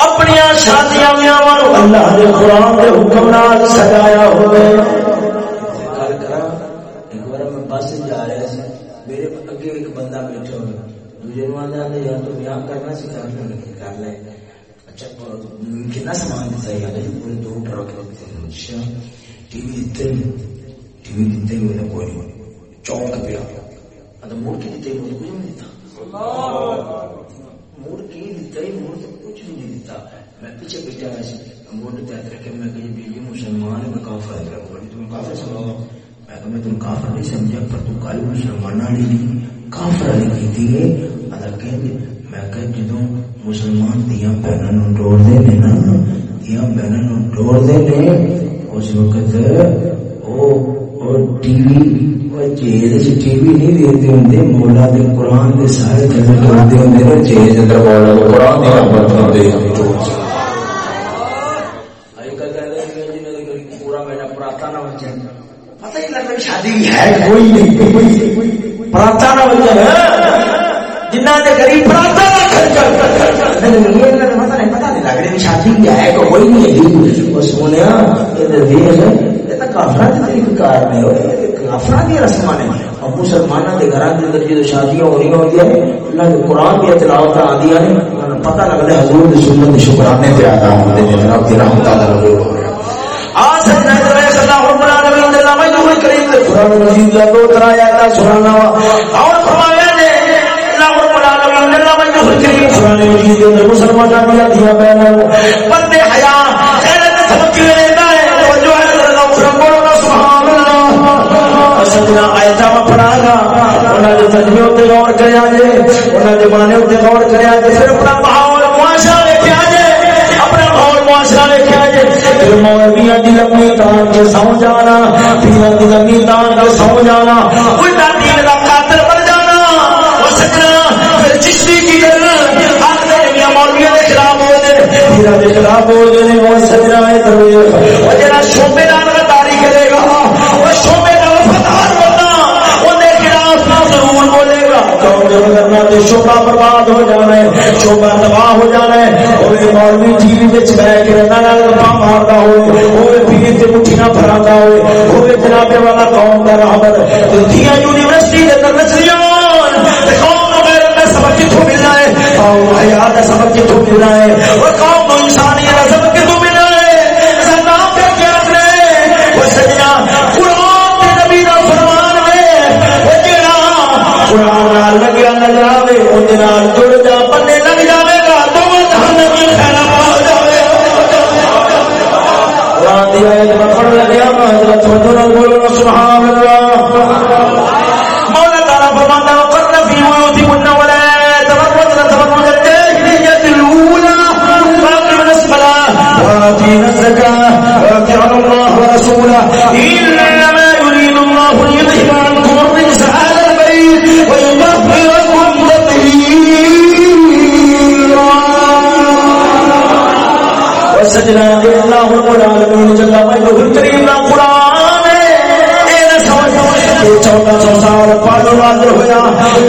اپنی شادیاں اللہ دے قرآن کے حکم نال سجایا ہوئے ایک بار میں بس جا رہا سی میرے اگے ایک بندہ بیٹھا ہوا دوجے آدھا یا تو بیاہ کرنا سی کر لے اچھا کتنا سامان دیتا ہے پورے دو ٹرک اچھا ٹی وی دیتے ٹی وی دیتے ہوئے کوئی چونک پیا مڑ کے دیتے ہوئے کچھ نہیں دیتا مڑ کے دیتا ہی مڑ تو کچھ بھی نہیں دیتا میں پیچھے بیٹھا ہوا موڈ تحت رکھے میں کہ یہ مسلمان ہے میں کافر ہے تمہیں کافر سمجھا میں کہ میں تم کافر نہیں سمجھا پر تو کالی مسلمان والی نہیں کافر والی کی تھی ادا کہ میں کہ جدو مسلمان دیا بہنوں ڈوڑ دے نے نا دیا بہنوں ڈوڑ دے نے اس وقت وہ ٹی وی چیز ٹی وی نہیں دیتے ہوں مولا دے قرآن کے سارے جگہ کرتے ہوں چیز اندر مولا دے قرآن کی رحمت ہوتے ہیں پتہ ہی لگتا شادی ہے کوئی نہیں پراتا نہ بن جائے جنہ کے غریب پراتا نہ پتہ نہیں پتہ نہیں لگ رہی شادی ہے کوئی نہیں ہے سونے یہ تو کافر طریقہ کار میں کافر کی رسم نے اور مسلمانوں کے گھر کے اندر جب شادیاں ہو رہی ہوتی ہیں اللہ کے قرآن کی تلاوت آدی ہیں پتہ لگتا ہے حضور کی سنت شکرانے پہ آتا ہوتے ہیں جناب کی رحمت اللہ لگے ہو آج سجنا اللہ رب العالمین اللہ میں جو کریم قرآن مجید کا دو طرح آتا سنانا اور فرمایا نے اللہ رب العالمین اللہ میں جو کریم قرآن مجید کے مسلمانوں کی دیا بہنوں بندے حیا غیرت سمجھ انہوں نے تجمے اتنے غور کریا جے انہوں نے بانے اتنے غور کریا جے پھر اپنا ماحول معاشرہ لکھا جے اپنا ماحول معاشرہ لکھا جے پھر مولویاں دی لمبی تان کے سو جانا پیران دی لمبی تان کے سو جانا الٹا دین دا قاتل بن جانا وہ سجنا پھر چشتی کی گل آخر میاں مولویاں دے خلاف ہو دے بول دے وہ سجنا ہے، درویش۔ وہ جڑا شوبے کیوں کرنا تے شوبہ برباد ہو جانا ہے شوبہ تباہ ہو جانا ہے۔ اوے مولوی ٹی وی وچ بیٹھ کے نال گپا ماردا ہوئے اوے پیر تے مٹھیاں پھراندا ہوئے اوے جناب والا قوم دا رہبر۔ تے دیا یونیورسٹی دے اندر نچریاں تے قوم غیرت دا سبق کتھوں ملنا ہے قوم حیا دا سبق کتھوں ملنا ہے۔ اور قوم قرآن دی حضرت سبحان اللہ مولا فرماتا فی بیوتکن ولا تبرجن تبرج الاولى الصلاة وآتينا الزكاة الله ورسوله تطهيرا وسجنا الله رب العالمين جل وعلا الكريم القرآن چودہ سو سال پالو نازل ہوا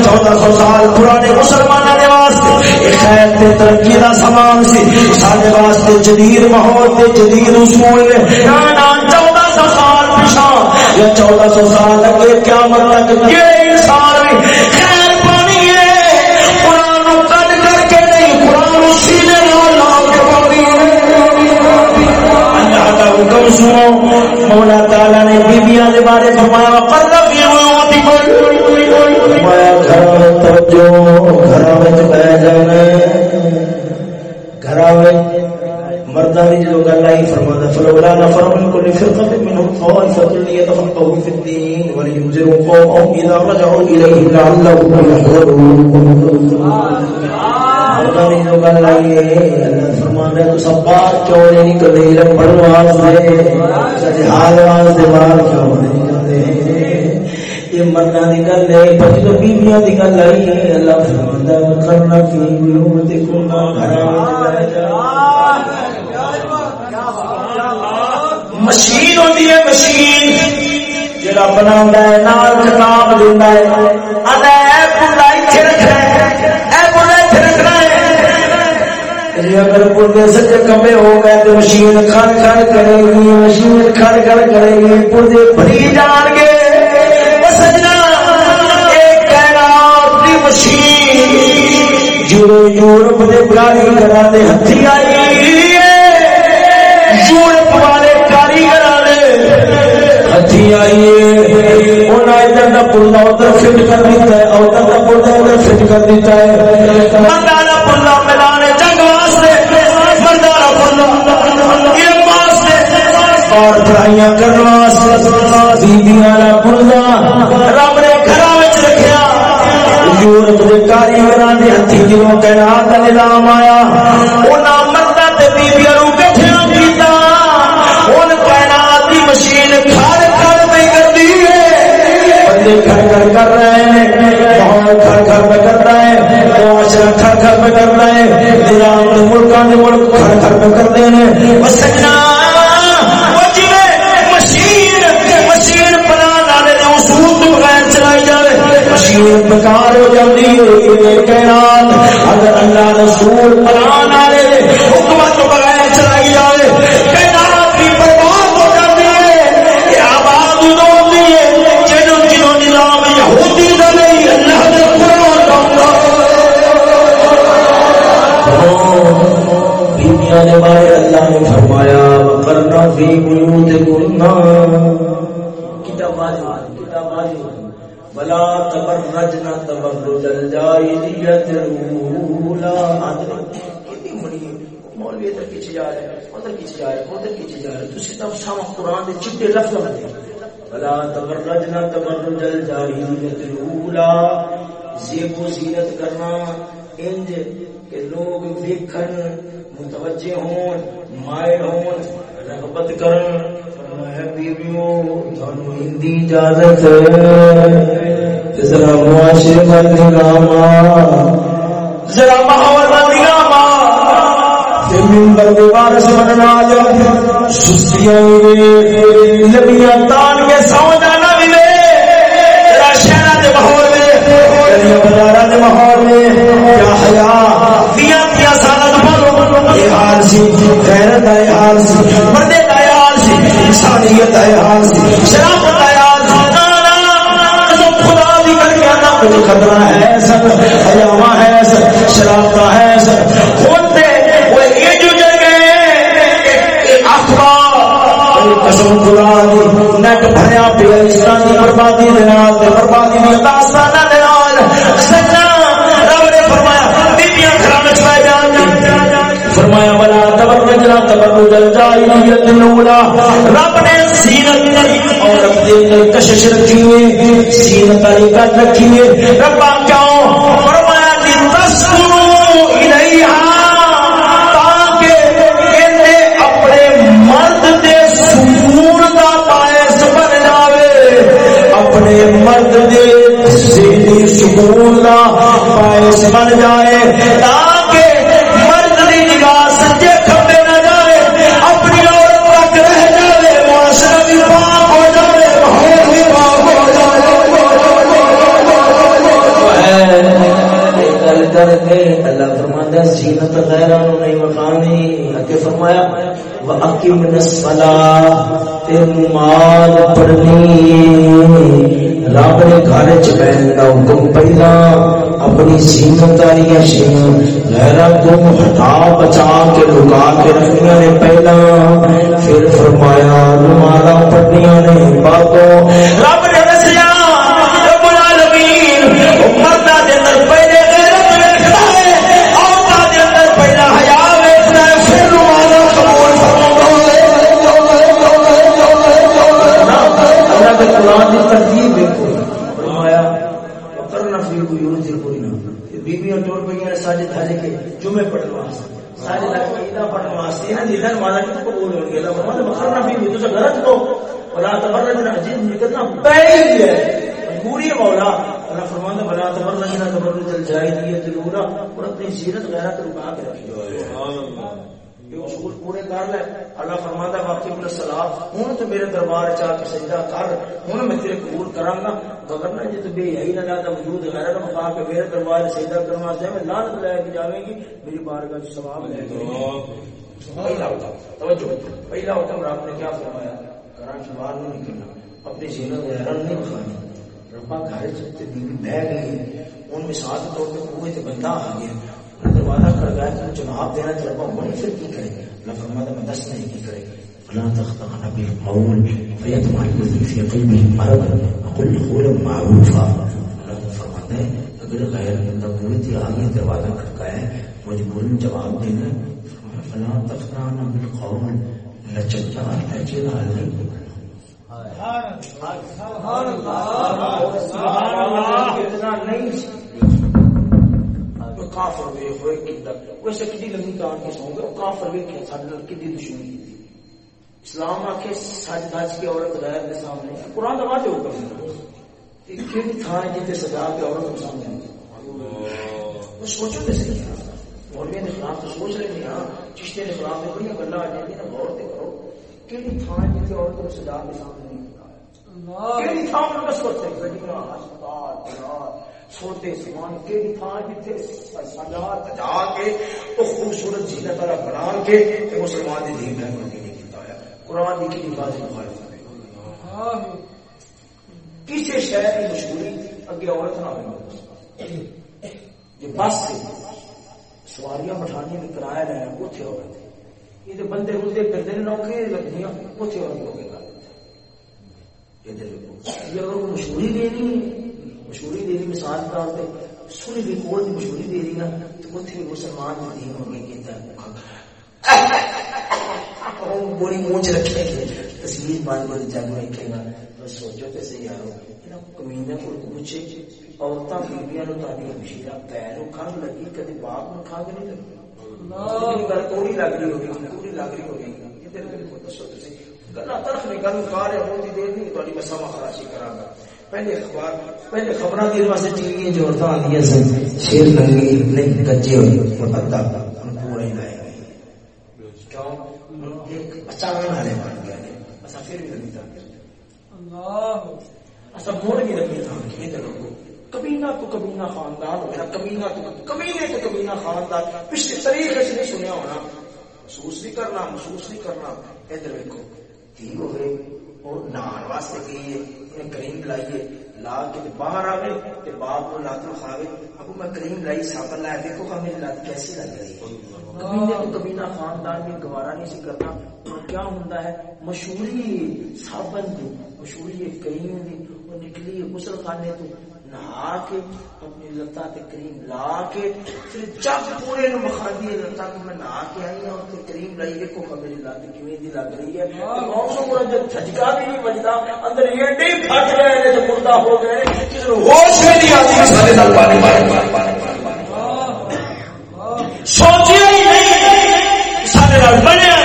چودہ سو سال پرانے مسلمانوں کے واسطے خیر تے ترقی دا سامان سی۔ سارے واسطے جدید ماحول تے جدید اصول نے۔ نا چودہ سو سال پیچھا یا چودہ سو سال اگے قیامت تک۔ یہ انسان حکم سنو، مولا تعالی نے بیبیاں دے بارے فرمایا قرب فرمایا گھر میں توجہ گھر میں بہ جانا گھر میں مردہ دی جو گل آئی فرماتا فلولا نفر من كل فرقة منهم طائفة ليتفقهوا في الدين ولينذروا قومهم إذا رجعوا إليهم لعلهم يحذرون مردہ دی جو گل آئی ہے ہے تو سب بات کیوں نہیں نکلے علم پڑھنے واسطے جہاد واسطے باہر کیوں نہیں جاتے یہ مردہ دی گل ہے پر جو بیویاں دی گل آئی ہے۔ اللہ فرماتا ہے کرنا فی بیوتکم گھراں وچ بیٹھ مشین ہوتی ہے، مشین۔ جڑا بنا ہے، نال کتاب دینا ہے۔ آدھا ہے جی اگر پردے سچے کمے ہو گئے تو مشین کھڑ کھڑ کرے گی، مشین کھڑ کھڑ کرے گی، پردے بھری جان گے۔ سجنا ایک کائنات کی مشین۔ جو یورپ دے گاڑی کرانے ہتھی آئی۔ یورپ والے کاریگر ہتھی آئیے ادھر کا پلا ادھر فٹ کر دیتا ہے، ادھر کا پلا ادھر فٹ کر دیتا ہے۔ واسطے اور پڑھائیاں کرنے واسطے بیبی والا پلا رب نے گھر رکھا یورپ کے کاریگر ہتھی جنوں تعینات کا نظام آیا انہیں مردہ بیبیاں بیٹھے کیتا۔ ہوں کائنات کی مشین کھڑ کھڑ پہ کرتی ہے۔ بندے کھڑ کھڑ کر رہے ہیں، ماحول کھڑ کھڑ پہ کرتا ہے، معاشرہ کھڑ کھڑ پہ کرتا ہے، نظام کے ملکوں ملک کھڑ کھڑ پہ کرتے ہیں۔ وہ سجنا بکار ہو جاتی ہے کائنات۔ اگر اللہ رسول بنا ڈالے حکومت تو بغیر چلائی جائے کائنات کی برباد ہو جاتی ہے۔ یہ آباد ادو ہوتی ہے نظام یہودی کا نہیں، اللہ نے قرآن کا ہاں، بارے اللہ نے فرمایا کرنا فی تبرجنا تبرج الجاہلیت الاولا مولوی ادھر پیچھے جا رہے ادھر پیچھے جا رہے ادھر پیچھے جا رہے تسی تب سامع قرآن دے چٹے لفظ لگے بلا تبرجنا تبرج الجاہلیت الاولا زیب و زینت کرنا انج کہ لوگ ویکھن متوجہ ہون مائل ہون رغبت کرن۔ بیویوں تھانو ہندی اجازت ہے۔ ذرا معاشرے کا نظام ذرا ماحول کا نظام ممبر دے وارث بننا جا سستیاں لبیاں تان کے سو جانا بھی لے شہر دے ماحول میں۔ بازار دے ماحول میں۔ کیا حیا۔ کیا کیا سالت بولو یہ حال سی۔ غیرت ہے حال سی۔ مردے کا حال سی۔ انسانیت ہے حال سی۔ شرافت کے خطرہ ہے سب حیاوہ ہے، سب شرافت ہے سب قسم خدا دی نیٹ بھریا پیا اس طرح دی بربادی دے نال، تے بربادی دی داستاناں دے نال۔ رب نے فرمایا بیبیاں گھراں وچ جان فرمایا ولا تبرجنا تبرج الجاہلیت الاولى رب نے زینت اور اپنے اندر کشش رکھی ہے زینت علی کا رکھی ہے۔ رب کیوں؟ فرمایا دی تسکرو الیہا اپنے مرد دے ذہنی سکون کا باعث بن جائے۔ تاکہ زینت غیروں نہیں مقامی فرمایا، وَأَقِمْ الصَّلَاةَ مال پڑھنی رب نے گھر چہن کا حکم پہلا اپنی سیمت والی شیم لہرا تم ہٹا بچا کے لکا کے رکھنی نے پہلا۔ پھر فرمایا نماز پڑھنی نے باتوں رب پورے کر لے اللہ فرماتا واقعی بل سلام ہوں تو میرے دربار چاہ کے سجدہ کر ہوں میں تیرے قبول کرا گا۔ وگرنا جی تو بے یہی نہ جاتا وجود غیر مقا کے میرے دربار سجدہ کرنا واسطے میں لانت لے کے جاوے گی میری بارگاہ سے ثواب لے کے پہلا ہوتا توجہ۔ پہلا ہوتا رب نے کیا فرمایا؟ کرا کی بار نہیں نکلنا اپنی زینت غیر نہیں بخانی ربا گھر چلتے بیوی بہ گئی ان مثال کے طور پہ کوئی بندہ آ گیا۔ دروازہ کر گیا کہ جواب دینا چاہتا ہوں پھر کی کرے؟ اللہ فرماتا میں دس نہیں کی کرے فلا تخطئن بالقول فيطمع الذي في قلبه مرض وقل قولا معروفا۔ اللہ فرماتا ہے اگر غیر بندہ قوت آ گئی دروازہ کھٹکایا ہے مجبور جواب دینا۔ فلا تخطئن بالقول لچتا لچلا نہیں سبحان اللہ۔ سبحان اللہ۔ اتنا نہیں۔ کافر وے ہوئے کدھر ویسے کدی لگی کان کے سو گے کافر وے کہ سارے نال کدی دشمنی کی اسلام آکھے سج دج کے عورت غیر کے سامنے قرآن دا واضح حکم ہے۔ کہ تھا جتے سجا کے عورت کو سامنے وہ سوچو تے صحیح مولوی نے خلاف تو سوچ رہے ہیں ہاں چشتے نے خلاف بڑی گلا آ جاتی نا غور تے کرو۔ کیڑی تھان جتے عورت کو سجا کے سامنے نہیں کیڑی تھان پر بس کرتے ہسپتال سوتے سمان کے تھان جتھے سجا تجا کے تو خوبصورت جینا طرح بنا کے تے مسلمان دی دین کوئی نہیں کیتا ہے۔ قرآن دی کی بات مخالف کسی شہر کی مشہوری اگے عورت نہ ہوئی یہ بس سواریاں بٹھانی میں کرایہ لینا اتنے عورت یہ بندے بندے کرتے نوکری لگتی اتنے عورت ہو کے کر یہ اگر مشہوری دینی مشہوری دے رہی مثال کے طور پہ سنی بھی کوئی مشہوری دے رہی نا تو اتنے بھی مسلمان بھی دین ہو گئے کہتا *laughs* بڑی مونچ رکھے گی۔ تصویر بان بڑی جگ رکھے گا۔ بس سوچو تو صحیح یارو کمینے کو پوچھے عورتیں تاری پیروں کھنگ لگی کدی باپ نو نہیں لگی؟ گل کوڑی لگ رہی ہوگی کوڑی لگ رہی ہوگی۔ ادھر دسو تو گلا ترخ نہیں گل کار ہے دیر نہیں تاری میں سما خراشی کراں گا۔ پہلے اخبار پہلے خبر دیر واسطے ٹی وی جو عورتیں آدی سن شیر ننگی نہیں کچے لائے۔ گئی کیوں؟ ایک بن پھر بھی تھا۔ بھی تھا۔ کہ ادھر رکھو کبینہ تو کبینہ خاندان ہو تو کبینہ خاندان۔ پچھلے طریقے سے نہیں سنیا ہونا۔ محسوس نہیں کرنا محسوس نہیں کرنا۔ ادھر دیکھو تھی ہوئے اور نہان واسطے گئی ہے کریم لائیے لا کے باہر آوے تے باپ کو لات کھاوے۔ ابو میں کریم لائی صابن لایا دیکھو کہ میری لات کیسی لگ رہی ہے۔ کبینے کو کبینہ خاندان میں گوارا نہیں سی کرنا کیا ہوندا ہے؟ مشہوری صابن دی مشہوری کریم دی وہ نکلی غسل خانے تو۔ نہا کے اپنی لتا کریم لا کے پھر جب پورے نو مخاندی ہے لتا کو میں نہا کے آئی ہوں تے کریم لائی دیکھو کہ میری لت کیویں دی لگ رہی ہے۔ موسم پورا جب جھجکا بھی نہیں بجدا اندر ایڈے پھٹ گئے نے تے مردہ ہو گئے کسی نو ہوش بھی نہیں آتی۔ سارے نال پانی مارے سوچیا ہی نہیں سارے نال بنیا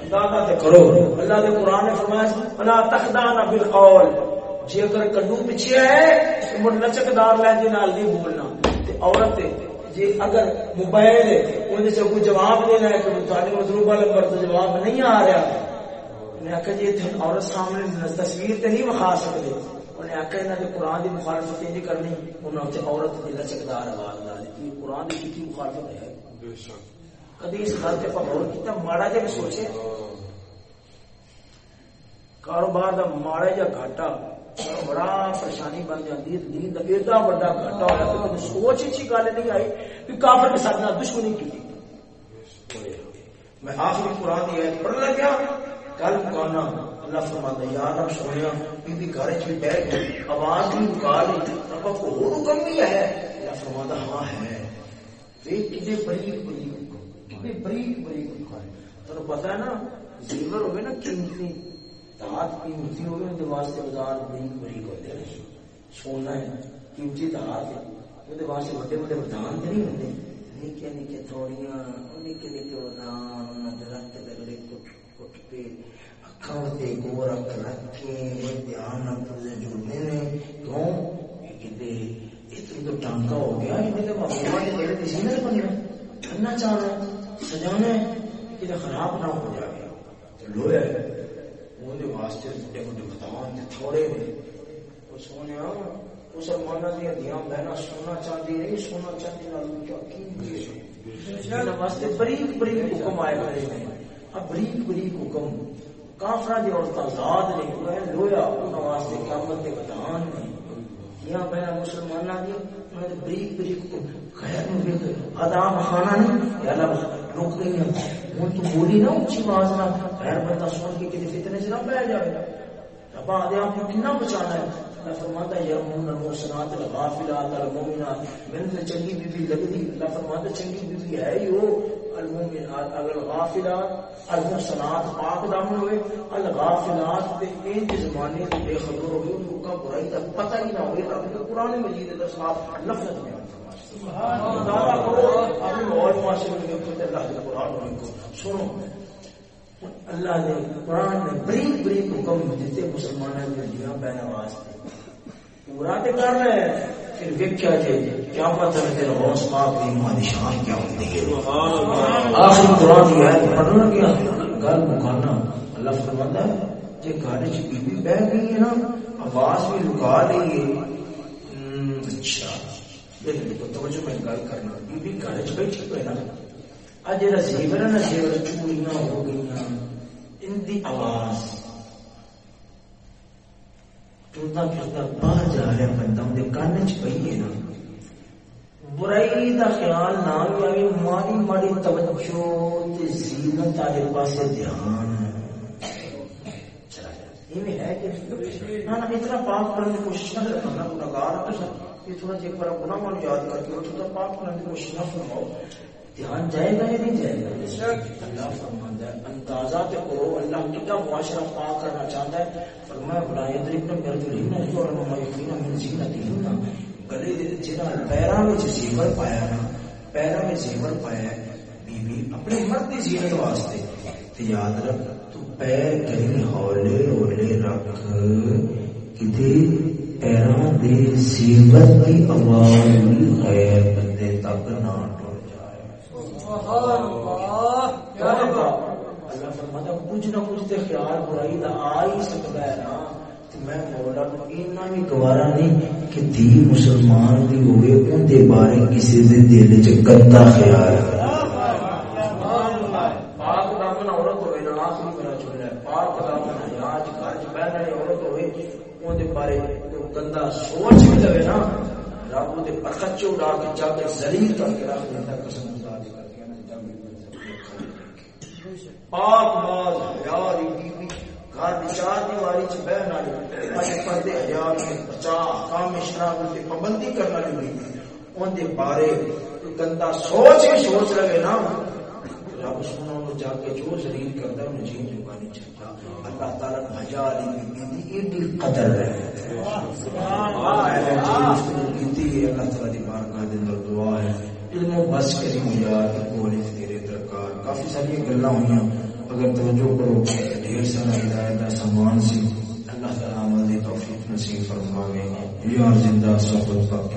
اللہ کرو اللہ دے قرآن نے فرمایا الا تخدعنا بالقول۔ جی اگر کڈو پیچھے ہے مڑ لچکدار لہجے نال نہیں بولنا تے عورت جی اگر موبائل اندر سے کوئی جواب دینا ہے کہ تھوڑے مضروبہ نمبر تو جواب نہیں آ رہا انہیں آخر جی عورت سامنے تصویر تے نہیں وکھا سکتے انہیں یہاں قرآن کی مخالفت نہیں کرنی انہوں نے عورت کی لچکدار آواز ڈالی قرآن کی کی مخالفت ہے اس گل غور کیا ماڑا جا بھی سوچے کاروبار کا ماڑا جا گھاٹا بڑا پریشانی بن جاتی ہے، دین کا ایڈا بڑا گھاٹا ہوا کہ سوچ ہی گل نہیں آئی کہ کافر کے ساتھ دشمنی کی میں آخری قرآن کی آیت پڑھ لگیا کل مکانا اللہ فرماتا یار آپ سنیا بی گھر چ بیٹھ گئی آواز بھی نکا لی اب کو اور حکم بھی ہے۔ اللہ فرماتا ہاں ہے۔ یہ کتنے بریک بریک کتنے بریک بریک حکم ہے۔ تو پتا ہے نا، زیور ہوئے نا قیمتی دھات قیمتی ہوگی، ان واسطے بازار بریک بریک ہوتے ہیں سونا ہے قیمتی دھات ہے۔ وہ واسطے بڑے بڑے بدان نہیں ہوتے۔ نکے نکے تھوڑیاں نکے نکے نام درخت لگڑے کٹ کٹ کے اکھاں تے گور رکھ رکھ کے دھیان نہ پورے جڑنے نے۔ کیوں؟ کہ اتنی تو ٹانکا ہو گیا انہیں تو محبوبہ کے میرے کسی نے بننا کرنا چاہنا سجانا ہے کہ خراب نہ ہو جائے۔ لویا ہے واسطے بڑے موٹے بدان تھوڑے نے سونے مسلمانوں دیا دیا بہنا سونا چاہتی نہیں، سونا چاندی واسطے بریک بریک حکم آئے کھڑے ہیں۔ بریک بریک حکم کافر دی عورت آزاد نے لویا انہوں واسطے قیامت کے بدان نے یا بہنا مسلمانوں دی بریک بریک خیر آدام خانہ نہیں۔ یا اللہ روک رہی ہیں ہوں تو بولی نہ اچھی آواز نہ۔ خیر بندہ سن کے کسی فتنے سے نہ بہ جائے گا۔ اب آدھے آپ کو کتنا بچانا ہے۔ میں فرماتا ہے یرمون المحسنات، الغافلات، المؤمنات۔ میں نے چنگی بی لگ دی۔ اللہ فرماتا چنگی بی ہے ہی وہ۔ المؤمنات الغافلات المحسنات پاک دامن ہوئے الغافلات زمانے دے بے خبر ہوئے ان کو کا برائی پتہ ہی نہ ہوئے کے قرآن مجید دے صاحب لفظ میں اللہ۔ نے قرآن نے بریک بریک حکم دیتے مسلمانوں کے دیا بہن واسطے۔ پورا تو کر رہے پھر ویکیا جی کیا پتہ ہے تیرا ہوس پاک کی ماں شان کیا ہوتی ہے؟ آخر قرآن کی آیت پڑھنا کیا؟ گل مکانا، اللہ فرماتا ہے جی گھر چ بی بہ گئی ہے نا، آواز بھی لکا رہی ہے۔ اچھا۔ توجہ میں گل کرنا بی گھر چ بیٹھی پہ نا اج جا زیور ہے نا زیور چوڑیاں ہو گئی ان دی آواز ٹوٹا پھرتا باہر جا رہا بندہ اندر کان چ پی ہے نا۔ برائی دا خیال نہ آئے ماری ماری توجہ تے زینت والے پاسے دھیان۔ ہے کہ اتنا کرنے کی کوشش نہ کرنا گناگار یہ تھوڑا یاد کر کے تھوڑا کرنے کی کوشش نہ فرماؤ۔ دھیان جائے گا یا نہیں جائے گا اللہ ہے۔ اندازہ تو کرو، اللہ کتنا معاشرہ پاک کرنا چاہتا ہے۔ فرمایا، بلا یدرک نے میرے جو لینا ہے اور مما یقینا من زینت ہی گلے جنا پیرا میں جی زیور پایا نا پیرا میں زیور پایا ہے بی بی اپنے مرد کی زینت واسطے۔ تو یاد رکھ، تو پیر کہیں ہولے ہولے رکھ، کدے پیروں دے سیبت کی آواز غیر بندے تک نہ ٹر جائے۔ سبحان اللہ، کیا بات مطلب کچھ نہ کچھ تو خیال برائی کا آ ہی سکتا ہے نا۔ میں مولا اتنا بھی گوارا نہیں کہ دھی مسلمان بھی ہوئے، ان دے بارے کسی دے دل چ گندا خیال ہے۔ گندا سوچ بھی لگے نا، رب وہ پرکچو اڑا کے جا کے زلیل کر کے رکھ دیتا قسم خدا دی کر پاک باز یار بیوی گھر دیواری چ بہن والی پردے ہزار بچا کام شراب کی پابندی ان دے بارے گندا سوچ کے سوچ لگے نا۔ رب سونا جا کے جو زلیل کرتا ہے جین چکا نہیں چاہتا اللہ تعالیٰ بھجا علی بی بی ایڈی قدر ہے۔ اللہ۔ تعالیٰ دی بارگاہ دے اندر دعا ہے۔ علم بس کری مجھا کولی تیرے درکار کافی ساری گلا ہوئی اگر توجہ کرو، ڈھیر سارا ہدایت کا سامان سی اللہ تعالیٰ عمل توفیق نصیب فرماوے یا زندہ صحبت پاک